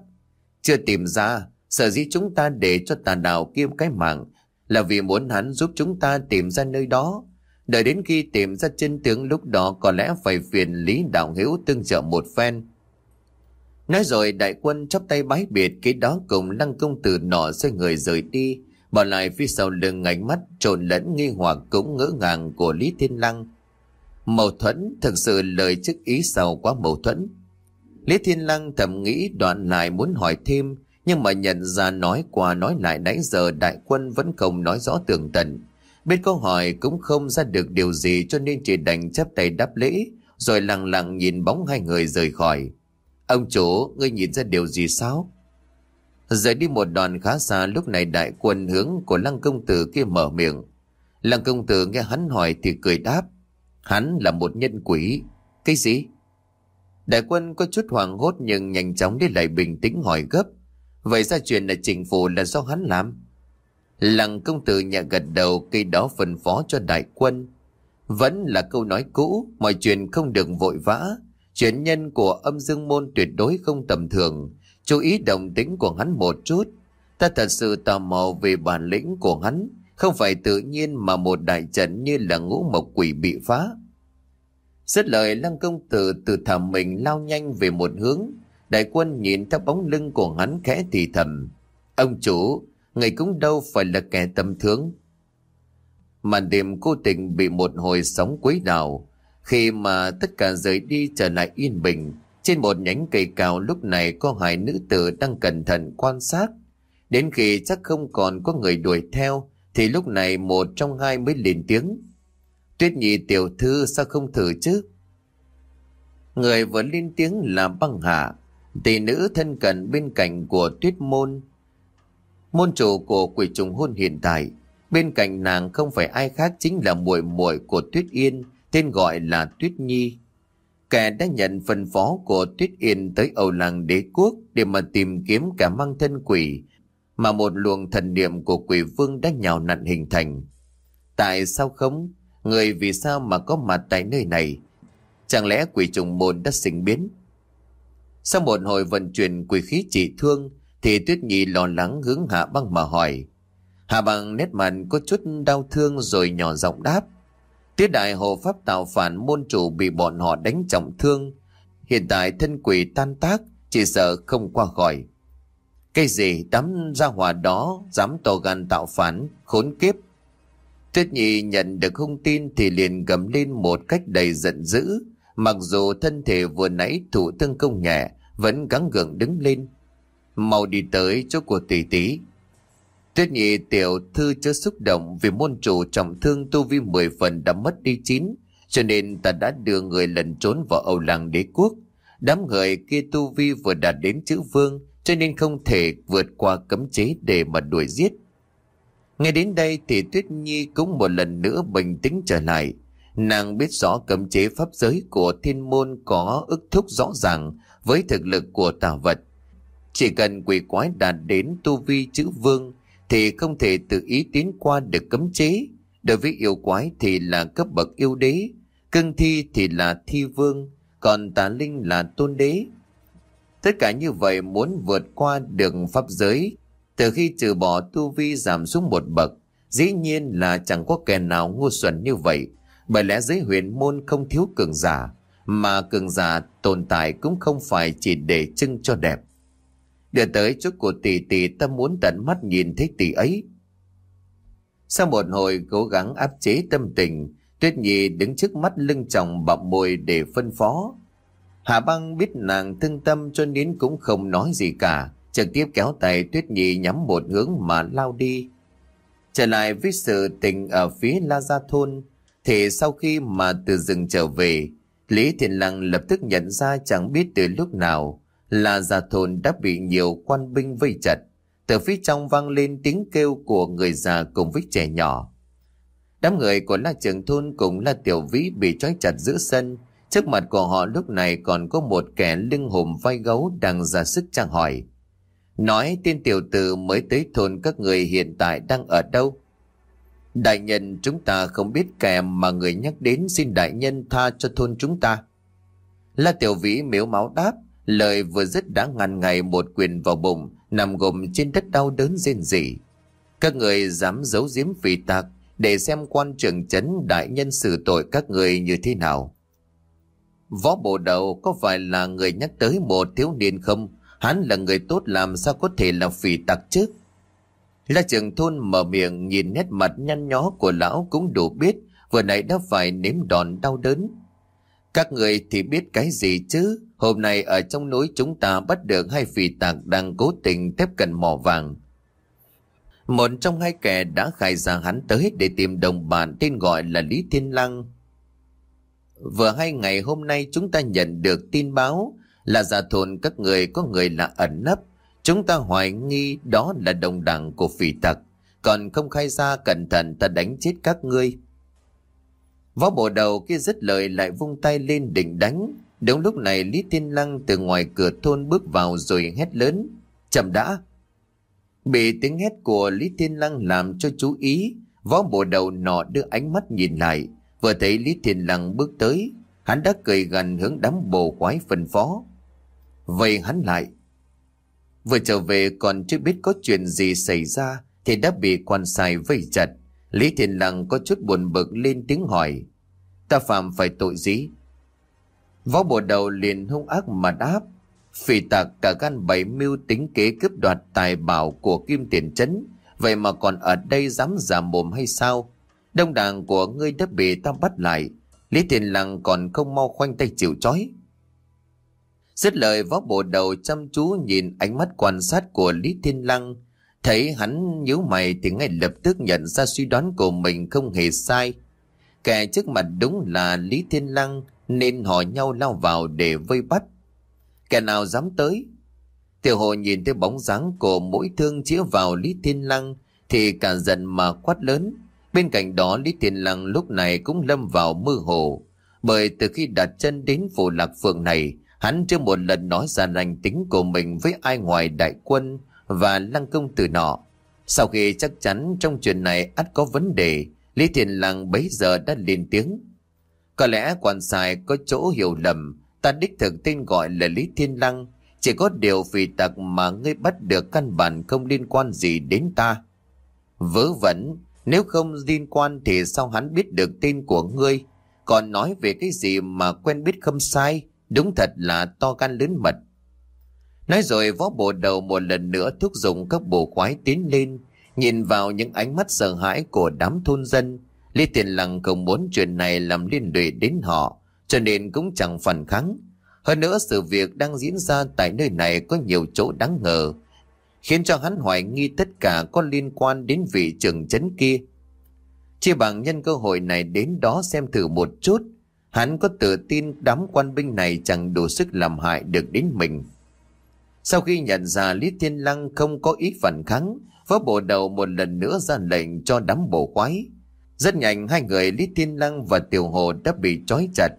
Chưa tìm ra, sở dĩ chúng ta để cho tà đạo kiêm cái mạng là vì muốn hắn giúp chúng ta tìm ra nơi đó. Đợi đến khi tìm ra chân tướng lúc đó có lẽ phải phiền Lý Đạo Hiếu tương trợ một phen. Nói rồi đại quân chắp tay bái biệt cái đó cùng lăng công tử nọ xoay người rời đi bỏ lại phía sau lưng ánh mắt trộn lẫn nghi hoặc cũng ngỡ ngàng của Lý Thiên Lăng. Mâu thuẫn, thực sự lời trước ý sau quá mâu thuẫn. Lý Thiên Lăng thầm nghĩ đoạn lại muốn hỏi thêm, nhưng mà nhận ra nói qua nói lại nãy giờ đại quân vẫn không nói rõ tường tận. Bên câu hỏi cũng không ra được điều gì cho nên chỉ đành chắp tay đáp lễ, rồi lặng lặng nhìn bóng hai người rời khỏi. Ông chủ, ngươi nhìn ra điều gì sao? Rời đi một đoạn khá xa lúc này đại quân hướng của lăng công tử kia mở miệng. Lăng công tử nghe hắn hỏi thì cười đáp. Hắn là một nhân quỷ. Cái gì? Đại quân có chút hoảng hốt nhưng nhanh chóng đi lại bình tĩnh hỏi gấp. Vậy ra chuyện là chính phủ là do hắn làm? Lăng công tử nhà gật đầu cây đó phân phó cho đại quân. Vẫn là câu nói cũ, mọi chuyện không được vội vã chuyển nhân của âm dương môn tuyệt đối không tầm thường chú ý đồng tính của hắn một chút. Ta thật sự tò mò về bản lĩnh của hắn, không phải tự nhiên mà một đại trận như là ngũ mộc quỷ bị phá. Rất lời lăng công tử từ thầm mình lao nhanh về một hướng, đại quân nhìn theo bóng lưng của hắn khẽ thì thầm. Ông chủ, ngày cũng đâu phải là kẻ tầm thường. Màn đêm cô tình bị một hồi sóng quấy đảo. Khi mà tất cả rời đi trở lại yên bình, trên một nhánh cây cao lúc này có hai nữ tử đang cẩn thận quan sát. Đến khi chắc không còn có người đuổi theo, thì lúc này một trong hai mới lên tiếng. Tuyết nhị tiểu thư sao không thử chứ? Người vừa lên tiếng là băng hạ, tỷ nữ thân cận bên cạnh của tuyết môn. Môn chủ của quỷ trùng hôn hiện tại, bên cạnh nàng không phải ai khác chính là muội muội của Tuyết Yên, tên gọi là Tuyết Nhi. Kẻ đã nhận phần phó của Tuyết Yên tới Âu Làng Đế Quốc để mà tìm kiếm cả mang thân quỷ, mà một luồng thần niệm của quỷ vương đã nhào nặn hình thành. Tại sao không? Người vì sao mà có mặt tại nơi này? Chẳng lẽ quỷ trùng môn đã sinh biến? Sau một hồi vận chuyển quỷ khí trị thương, thì Tuyết Nhi lo lắng hướng Hạ Băng mà hỏi. Hạ Băng nét mặt có chút đau thương rồi nhỏ giọng đáp. Tiết đại hộ pháp tạo phản môn chủ bị bọn họ đánh trọng thương. Hiện tại thân quỷ tan tác, chỉ sợ không qua khỏi. Cái gì đám ra hòa đó dám to gan tạo phản, khốn kiếp. Tuyết Nhi nhận được thông tin thì liền gầm lên một cách đầy giận dữ. Mặc dù thân thể vừa nãy thủ thương công nhẹ, vẫn gắng gượng đứng lên. Mau đi tới chỗ của tỷ tỷ. Tuyết nhị tiểu thư chưa xúc động vì môn chủ trọng thương tu vi mười phần đã mất đi chín, cho nên ta đã đưa người lần trốn vào Âu Làng đế quốc. Đám người kia tu vi vừa đạt đến chữ vương, cho nên không thể vượt qua cấm chế để mà đuổi giết. Ngay đến đây thì Tuyết Nhi cũng một lần nữa bình tĩnh trở lại. Nàng biết rõ cấm chế pháp giới của thiên môn có ức thúc rõ ràng với thực lực của tà vật. Chỉ cần quỷ quái đạt đến tu vi chữ vương thì không thể tự ý tiến qua được cấm chế. Đối với yêu quái thì là cấp bậc yêu đế, cưng thi thì là thi vương, còn tà linh là tôn đế. Tất cả như vậy muốn vượt qua đường pháp giới, từ khi trừ bỏ tu vi giảm xuống một bậc, dĩ nhiên là chẳng có kẻ nào ngu xuẩn như vậy, bởi lẽ giới huyền môn không thiếu cường giả, mà cường giả tồn tại cũng không phải chỉ để trưng cho đẹp. Đưa tới chỗ của tỷ tỷ ta muốn tận mắt nhìn thấy tỷ ấy. Sau một hồi cố gắng áp chế tâm tình, Tuyết Nhi đứng trước mắt lưng chồng bậm môi để phân phó. Hà băng biết nàng thương tâm cho nên cũng không nói gì cả, trực tiếp kéo tay Tuyết Nhi nhắm một hướng mà lao đi. Trở lại với sự tình ở phía La Gia Thôn, thì sau khi mà từ rừng trở về, Lý Thiền Lăng lập tức nhận ra chẳng biết từ lúc nào là già thôn đã bị nhiều quan binh vây chặt. Từ phía trong vang lên tiếng kêu của người già cùng với trẻ nhỏ. Đám người của La Trường Thôn cùng La Tiểu Vĩ bị trói chặt giữa sân. Trước mặt của họ lúc này còn có một kẻ lưng hùm vai gấu đang ra sức trang hỏi. Nói tên tiểu tử mới tới thôn các người hiện tại đang ở đâu? Đại nhân chúng ta không biết kẻ mà người nhắc đến xin đại nhân tha cho thôn chúng ta. La Tiểu Vĩ miếu máu đáp, lời vừa dứt đã ngăn ngày một quyền vào bụng, nằm gồm trên đất đau đớn rên rỉ. Các người dám giấu giếm phỉ tạc để xem quan trưởng chấn đại nhân xử tội các người như thế nào. Võ bộ đầu có phải là người nhắc tới một thiếu niên không? Hắn là người tốt làm sao có thể là phỉ tặc chứ? La trưởng thôn mở miệng nhìn nét mặt nhăn nhó của lão cũng đủ biết vừa nãy đã phải nếm đòn đau đớn. Các người thì biết cái gì chứ? Hôm nay ở trong núi chúng ta bắt được hai phỉ tạc đang cố tình tiếp cận mỏ vàng. Một trong hai kẻ đã khai ra hắn tới để tìm đồng bạn tên gọi là Lý Thiên Lăng. Vừa hai ngày hôm nay chúng ta nhận được tin báo là giả thôn các người có người là ẩn nấp Chúng ta hoài nghi đó là đồng đảng của phỉ tặc, còn không khai ra cẩn thận ta đánh chết các ngươi. Võ bộ đầu kia dứt lời lại vung tay lên định đánh. Đúng lúc này Lý Thiên Lăng từ ngoài cửa thôn bước vào rồi hét lớn. Chậm đã. Bị tiếng hét của Lý Thiên Lăng làm cho chú ý. Võ bộ đầu nọ đưa ánh mắt nhìn lại. Vừa thấy Lý Thiên Lăng bước tới. Hắn đã cười gần hướng đám bồ quái phân phó. Vậy hắn lại. Vừa trở về còn chưa biết có chuyện gì xảy ra thì đã bị quan sai vây chặt. Lý Thiên Lăng có chút buồn bực lên tiếng hỏi. Ta phạm phải tội gì? Võ bộ đầu liền hung ác mà đáp. Phỉ tạc cả gan bảy mưu tính kế cướp đoạt tài bảo của Kim Tiền chấn, Vậy mà còn ở đây dám giả mồm hay sao? Đông đảng của ngươi đã bị ta bắt lại. Lý Thiên Lăng còn không mau khoanh tay chịu chói. Dứt lời, võ bộ đầu chăm chú nhìn ánh mắt quan sát của Lý Thiên Lăng. Thấy hắn nhíu mày thì ngay lập tức nhận ra suy đoán của mình không hề sai. Kẻ trước mặt đúng là Lý Thiên Lăng nên họ nhau lao vào để vây bắt. Kẻ nào dám tới? Tiểu hồ nhìn thấy bóng dáng của mỗi thương chĩa vào Lý Thiên Lăng thì cả giận mà quát lớn. Bên cạnh đó Lý Thiên Lăng lúc này cũng lâm vào mơ hồ. Bởi từ khi đặt chân đến phủ lạc phường này, hắn chưa một lần nói ra lành tính của mình với ai ngoài đại quân và lăng công tử nọ. Sau khi chắc chắn trong chuyện này ắt có vấn đề, Lý Thiên Lăng bấy giờ đã lên tiếng. Có lẽ quan sai có chỗ hiểu lầm, ta đích thực tên gọi là Lý Thiên Lăng, chỉ có điều vì tặc mà ngươi bắt được căn bản không liên quan gì đến ta. Vớ vẩn, nếu không liên quan thì sao hắn biết được tên của ngươi? Còn nói về cái gì mà quen biết không sai, đúng thật là to gan lớn mật. Nói rồi võ bộ đầu một lần nữa thúc giục các bộ khoái tiến lên, nhìn vào những ánh mắt sợ hãi của đám thôn dân. Lý Tiền Lăng không muốn chuyện này làm liên lụy đến họ, cho nên cũng chẳng phản kháng. Hơn nữa sự việc đang diễn ra tại nơi này có nhiều chỗ đáng ngờ, khiến cho hắn hoài nghi tất cả có liên quan đến vị trưởng chấn kia. Chỉ bằng nhân cơ hội này đến đó xem thử một chút, hắn có tự tin đám quan binh này chẳng đủ sức làm hại được đến mình. Sau khi nhận ra Lý Thiên Lăng không có ý phản kháng, phó bộ đầu một lần nữa ra lệnh cho đám bộ quái. Rất nhanh hai người Lý Thiên Lăng và Tiểu Hồ đã bị trói chặt.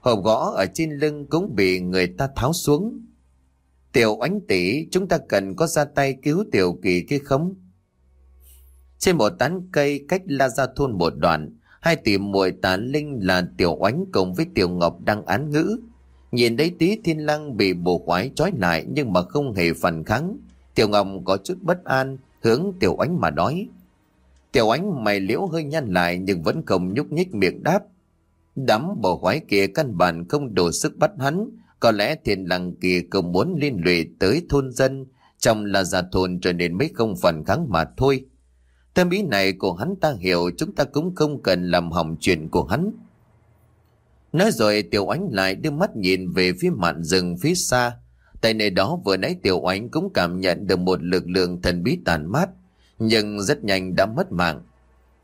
Hộp gõ ở trên lưng cũng bị người ta tháo xuống. Tiểu oánh tỷ chúng ta cần có ra tay cứu tiểu kỳ kia không? Trên một tán cây cách La Gia Thôn một đoạn, hai tỷ muội tà linh là tiểu oánh cùng với tiểu ngọc đang án ngữ. Nhìn thấy tí thiên lăng bị bồ khoái trói lại nhưng mà không hề phản kháng. Tiểu ngọc có chút bất an, hướng tiểu oánh mà nói. Tiểu Ánh mày liễu hơi nhăn lại nhưng vẫn không nhúc nhích miệng đáp. Đám bồ khoái kia căn bản không đủ sức bắt hắn, có lẽ thiên lăng kia không muốn liên lụy tới thôn dân, trong là già thôn trở nên mấy không phản kháng mà thôi. Tâm ý này của hắn ta hiểu chúng ta cũng không cần làm hỏng chuyện của hắn. Nói rồi Tiểu Ánh lại đưa mắt nhìn về phía mạn rừng phía xa. Tại nơi đó vừa nãy Tiểu Ánh cũng cảm nhận được một lực lượng thần bí tàn mát, nhưng rất nhanh đã mất mạng.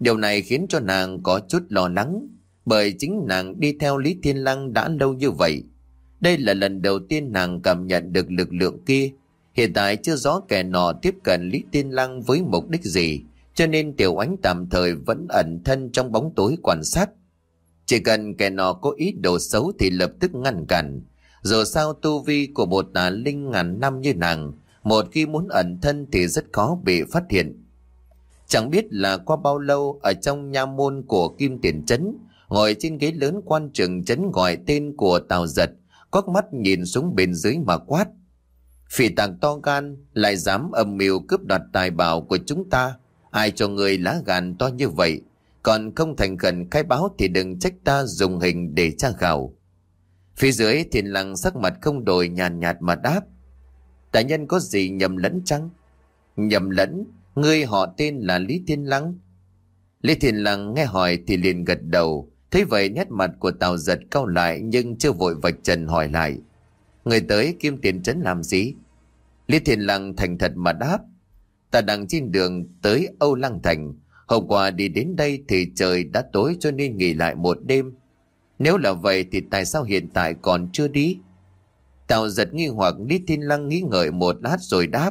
Điều này khiến cho nàng có chút lo lắng, bởi chính nàng đi theo Lý Thiên Lăng đã lâu như vậy. Đây là lần đầu tiên nàng cảm nhận được lực lượng kia. Hiện tại chưa rõ kẻ nọ tiếp cận Lý Thiên Lăng với mục đích gì, cho nên Tiểu Ánh tạm thời vẫn ẩn thân trong bóng tối quan sát. Chỉ cần kẻ nọ có ý đồ xấu thì lập tức ngăn cản. Dù sao tu vi của một tà linh ngàn năm như nàng, một khi muốn ẩn thân thì rất khó bị phát hiện. Chẳng biết là qua bao lâu ở trong nha môn của Kim Tiền Trấn, ngồi trên ghế lớn quan trường trấn gọi tên của Tào Giật, quắc mắt nhìn xuống bên dưới mà quát. Phỉ tàng to gan lại dám âm mưu cướp đoạt tài bảo của chúng ta. Ai cho người lá gan to như vậy? Còn không thành khẩn khai báo thì đừng trách ta dùng hình để tra khảo. Phía dưới thiền lặng sắc mặt không đổi nhàn nhạt, mà đáp. Tài nhân có gì nhầm lẫn chăng? Nhầm lẫn, ngươi họ tên là Lý Thiên Lăng. Lý Thiên Lăng nghe hỏi thì liền gật đầu. Thế vậy, nét mặt của Tào giật cau lại nhưng chưa vội vạch trần hỏi lại. Người tới kim tiền trấn làm gì? Lý Thiên Lăng thành thật mà đáp. Ta đang trên đường tới Âu Lăng Thành Hôm qua đi đến đây thì trời đã tối cho nên nghỉ lại một đêm. Nếu là vậy thì tại sao hiện tại còn chưa đi? Tào giật nghi hoặc Lý Thiên Lăng nghĩ ngợi một lát rồi đáp.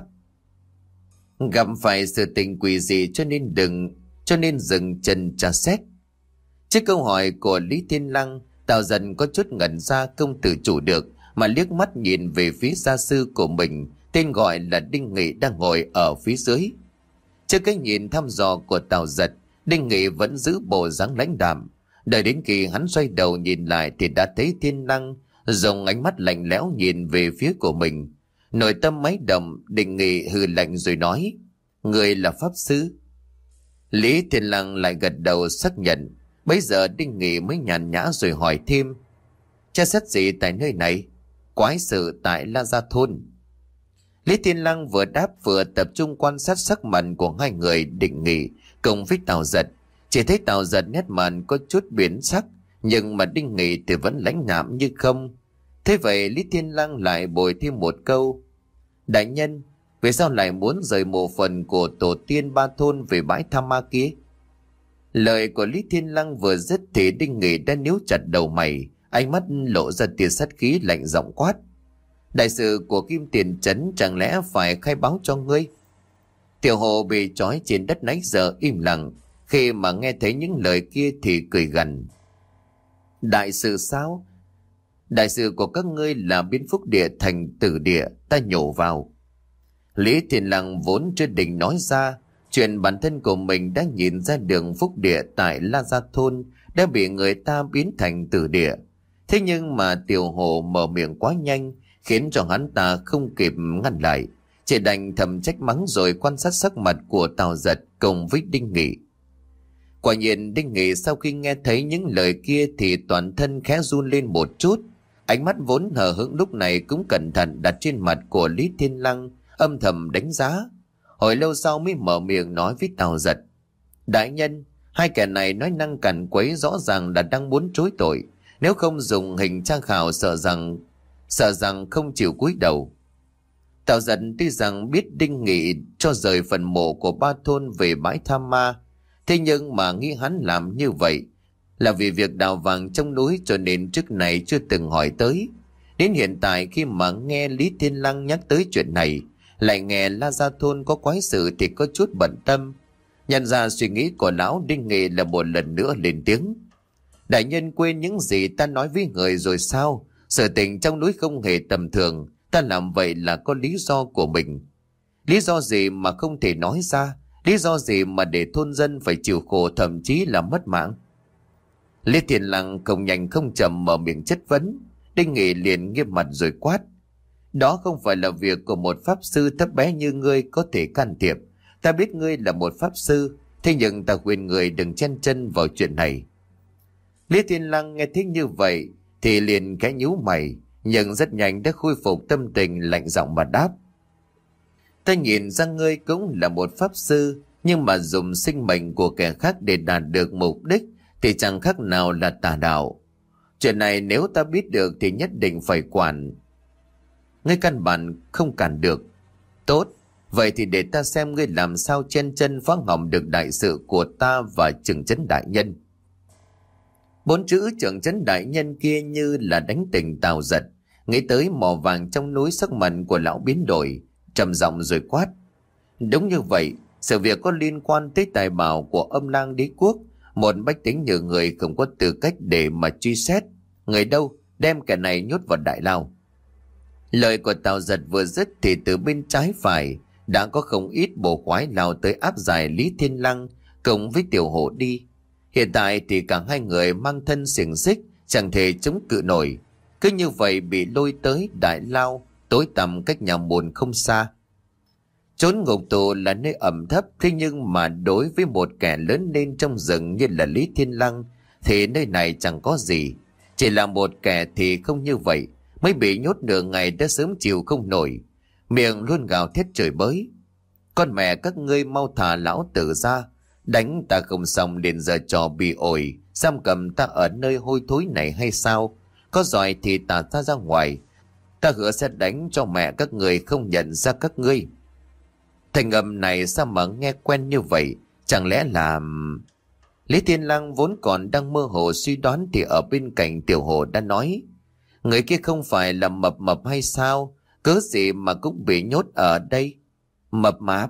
Gặp phải sự tình quỷ gì cho nên đừng, cho nên dừng chân tra xét. Trước câu hỏi của Lý Thiên Lăng, Tào dần có chút ngẩn ra không tự chủ được mà liếc mắt nhìn về phía gia sư của mình, tên gọi là Đinh Nghị đang ngồi ở phía dưới. Trước cái nhìn thăm dò của Tào Giật, Đinh Nghị vẫn giữ bộ dáng lãnh đạm. Đợi đến khi hắn xoay đầu nhìn lại thì đã thấy thiên năng, dùng ánh mắt lạnh lẽo nhìn về phía của mình. Nội tâm máy động, định Nghị hư lạnh rồi nói, Người là Pháp Sư. Lý Thiên Lăng lại gật đầu xác nhận, bây giờ Đinh Nghị mới nhàn nhã rồi hỏi thêm, Cha xét gì tại nơi này? Quái sự tại La Gia Thôn. Lý Thiên Lăng vừa đáp vừa tập trung quan sát sắc mặt của hai người định nghị cùng với Tào Giật. Chỉ thấy Tào Giật nét mặt có chút biến sắc, nhưng mà Đinh Nghị thì vẫn lãnh ngạm như không. Thế vậy Lý Thiên Lăng lại bồi thêm một câu. Đại nhân, vì sao lại muốn rời mộ phần của tổ tiên ba thôn về bãi tham ma kia? Lời của Lý Thiên Lăng vừa dứt thì Đinh Nghị đã níu chặt đầu mày, ánh mắt lộ ra tia sát khí lạnh giọng quát. Đại sự của Kim Tiền Trấn chẳng lẽ phải khai báo cho ngươi? Tiểu hồ bị trói trên đất nãy giờ im lặng, khi mà nghe thấy những lời kia thì cười gần. Đại sự sao? Đại sự của các ngươi là biến phúc địa thành tử địa, ta nhổ vào. Lý Thiên Lăng vốn chưa định nói ra, chuyện bản thân của mình đã nhìn ra đường phúc địa tại La Gia Thôn đã bị người ta biến thành tử địa. Thế nhưng mà tiểu hồ mở miệng quá nhanh, khiến cho hắn ta không kịp ngăn lại. Chỉ đành thầm trách mắng rồi quan sát sắc mặt của Tào Giật cùng với Đinh Nghị. Quả nhiên Đinh Nghị sau khi nghe thấy những lời kia thì toàn thân khẽ run lên một chút. Ánh mắt vốn hờ hững lúc này cũng cẩn thận đặt trên mặt của Lý Thiên Lăng, âm thầm đánh giá. Hồi lâu sau mới mở miệng nói với Tào Giật. Đại nhân, hai kẻ này nói năng cằn quấy rõ ràng là đang muốn chối tội. Nếu không dùng hình trang khảo sợ rằng sợ rằng không chịu cúi đầu. Tào giật tuy rằng biết Đinh Nghị cho rời phần mộ của ba thôn về bãi tham ma, thế nhưng mà nghĩ hắn làm như vậy là vì việc đào vàng trong núi cho nên trước này chưa từng hỏi tới. Đến hiện tại khi mà nghe Lý Thiên Lăng nhắc tới chuyện này, lại nghe La Gia Thôn có quái sự thì có chút bận tâm. Nhận ra suy nghĩ của lão Đinh Nghị là một lần nữa lên tiếng. Đại nhân quên những gì ta nói với người rồi sao? Sự tình trong núi không hề tầm thường, ta làm vậy là có lý do của mình. Lý do gì mà không thể nói ra, lý do gì mà để thôn dân phải chịu khổ thậm chí là mất mạng. Lê Thiền Lăng không nhanh không chậm mở miệng chất vấn, Đinh Nghị liền nghiêm mặt rồi quát. Đó không phải là việc của một pháp sư thấp bé như ngươi có thể can thiệp. Ta biết ngươi là một pháp sư, thế nhưng ta khuyên người đừng chen chân vào chuyện này. Lý Thiên Lăng nghe thích như vậy thì liền cái nhíu mày, nhưng rất nhanh đã khôi phục tâm tình lạnh giọng mà đáp. Ta nhìn ra ngươi cũng là một pháp sư, nhưng mà dùng sinh mệnh của kẻ khác để đạt được mục đích thì chẳng khác nào là tà đạo. Chuyện này nếu ta biết được thì nhất định phải quản. Ngươi căn bản không cản được. Tốt, vậy thì để ta xem ngươi làm sao chen chân phá hỏng được đại sự của ta và trừng chấn đại nhân. Bốn chữ trưởng chấn đại nhân kia như là đánh tỉnh tào giật. Nghĩ tới mỏ vàng trong núi sắc mặt của lão biến đổi, trầm giọng rồi quát. Đúng như vậy, sự việc có liên quan tới tài bảo của âm lang đế quốc, một bách tính như người không có tư cách để mà truy xét. Người đâu, đem kẻ này nhốt vào đại lao. Lời của Tào Giật vừa dứt thì từ bên trái phải đã có không ít bộ khoái lao tới áp giải Lý Thiên Lăng cùng với tiểu hộ đi. Hiện tại thì cả hai người mang thân xiềng xích, chẳng thể chống cự nổi. Cứ như vậy bị lôi tới đại lao, tối tăm cách nhà buồn không xa. Trốn ngục tù là nơi ẩm thấp, thế nhưng mà đối với một kẻ lớn lên trong rừng như là Lý Thiên Lăng, thì nơi này chẳng có gì. Chỉ là một kẻ thì không như vậy, mới bị nhốt nửa ngày đã sớm chịu không nổi. Miệng luôn gào thét trời bới. Con mẹ các ngươi mau thả lão tử ra, Đánh ta không xong đến giờ trò bị ổi, giam cầm ta ở nơi hôi thối này hay sao? Có giỏi thì ta ta ra ngoài. Ta hứa sẽ đánh cho mẹ các người không nhận ra các ngươi. Thành âm này sao mà nghe quen như vậy? Chẳng lẽ là... Lý Thiên Lang vốn còn đang mơ hồ suy đoán thì ở bên cạnh tiểu hồ đã nói. Người kia không phải là mập mập hay sao? Cớ gì mà cũng bị nhốt ở đây? Mập mạp.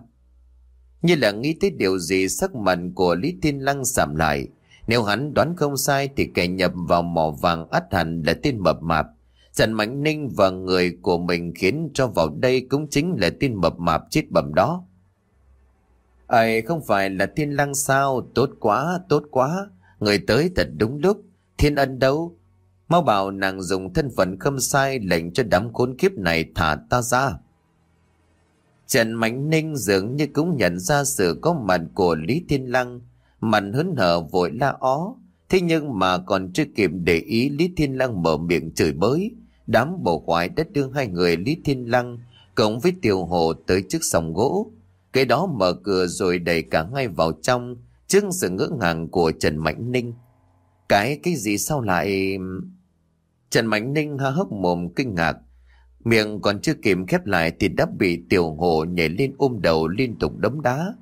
Như là nghĩ tới điều gì, sắc mặt của Lý Thiên Lăng giảm lại. Nếu hắn đoán không sai thì kẻ nhập vào mỏ vàng ắt hẳn là tên mập mạp. Trần Mạnh Ninh và người của mình khiến cho vào đây cũng chính là tin mập mạp chết bẩm đó. Ấy không phải là Thiên Lăng sao, tốt quá, tốt quá. Người tới thật đúng lúc, Thiên Ân đâu? Mau bảo nàng dùng thân phận khâm sai lệnh cho đám khốn kiếp này thả ta ra. Trần Mạnh Ninh dường như cũng nhận ra sự có mặt của Lý Thiên Lăng, mặt hớn hở vội la ó. Thế nhưng mà còn chưa kịp để ý Lý Thiên Lăng mở miệng chửi bới, đám bộ khoái đã đưa hai người Lý Thiên Lăng cộng với tiểu hồ tới trước sòng gỗ. Cái đó mở cửa rồi đẩy cả ngay vào trong trước sự ngỡ ngàng của Trần Mạnh Ninh. Cái cái gì sao lại... Trần Mạnh Ninh há hốc mồm kinh ngạc. Miệng còn chưa kịp khép lại thì đã bị tiểu hồ nhảy lên ôm đầu liên tục đấm đá.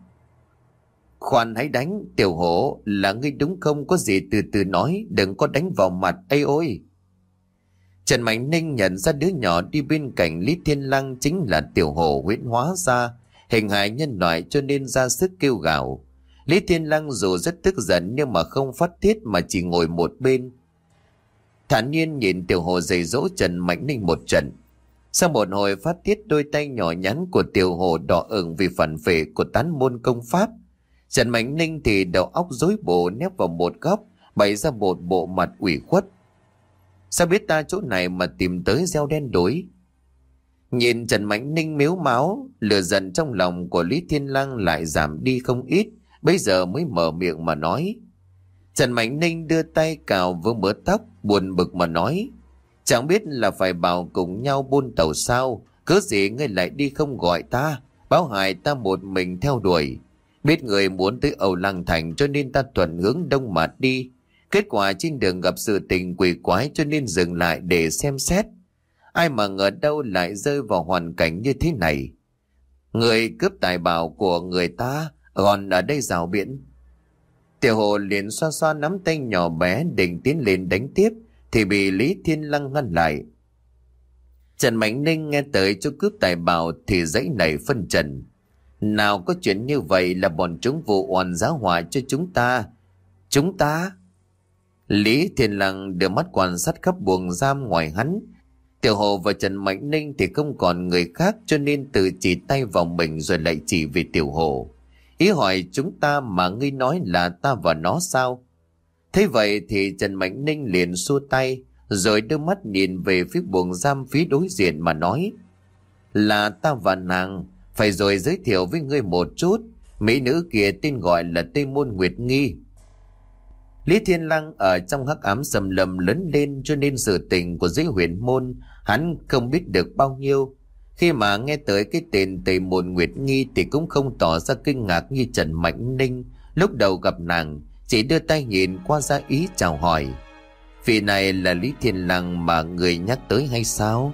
Khoan hãy đánh, tiểu hổ, là ngươi đúng không có gì từ từ nói, đừng có đánh vào mặt, ây ôi. Trần Mạnh Ninh nhận ra đứa nhỏ đi bên cạnh Lý Thiên Lăng chính là tiểu hổ huyễn hóa ra, hình hài nhân loại cho nên ra sức kêu gào. Lý Thiên Lăng dù rất tức giận nhưng mà không phát tiết mà chỉ ngồi một bên. Thản nhiên nhìn tiểu hồ dày dỗ Trần Mạnh Ninh một trận. Sau một hồi phát tiết đôi tay nhỏ nhắn của tiểu hồ đỏ ửng vì phản phệ của tán môn công pháp. Trần Mạnh Ninh thì đầu óc rối bộ nép vào một góc, bày ra một bộ mặt ủy khuất. Sao biết ta chỗ này mà tìm tới gieo đen đối? Nhìn Trần Mạnh Ninh miếu máu, lửa giận trong lòng của Lý Thiên Lăng lại giảm đi không ít, bây giờ mới mở miệng mà nói. Trần Mạnh Ninh đưa tay cào vương bớt tóc, buồn bực mà nói. Chẳng biết là phải bảo cùng nhau buôn tàu sao, cớ gì ngươi lại đi không gọi ta, báo hại ta một mình theo đuổi. Biết người muốn tới Âu Lăng Thành cho nên ta thuận hướng đông mà đi. Kết quả trên đường gặp sự tình quỷ quái cho nên dừng lại để xem xét. Ai mà ngờ đâu lại rơi vào hoàn cảnh như thế này. Người cướp tài bảo của người ta còn ở đây rào biển. Tiểu hồ liền xoa xoa nắm tay nhỏ bé định tiến lên đánh tiếp thì bị Lý Thiên Lăng ngăn lại. Trần Mạnh Ninh nghe tới chỗ cướp tài bảo thì dãy nảy phân trần. Nào có chuyện như vậy là bọn chúng vụ oan giáo họa cho chúng ta. Chúng ta... Lý Thiên Lăng đưa mắt quan sát khắp buồng giam ngoài hắn. Tiểu Hồ và Trần Mạnh Ninh thì không còn người khác cho nên tự chỉ tay vào mình rồi lại chỉ về Tiểu Hồ. Ý hỏi chúng ta mà ngươi nói là ta và nó sao? Thế vậy thì Trần Mạnh Ninh liền xua tay, rồi đưa mắt nhìn về phía buồng giam phía đối diện mà nói, là ta và nàng, phải rồi giới thiệu với ngươi một chút Mỹ nữ kia tên gọi là Tây Môn Nguyệt Nghi Lý Thiên Lăng ở trong hắc ám sầm lầm lớn lên cho nên sự tình của dưới huyền môn hắn không biết được bao nhiêu. Khi mà nghe tới cái tên Tề Môn Nguyệt Nghi thì cũng không tỏ ra kinh ngạc như Trần Mạnh Ninh. Lúc đầu gặp nàng, chỉ đưa tay nhìn qua ra ý chào hỏi. Vị này là Lý Thiên Lăng mà người nhắc tới hay sao?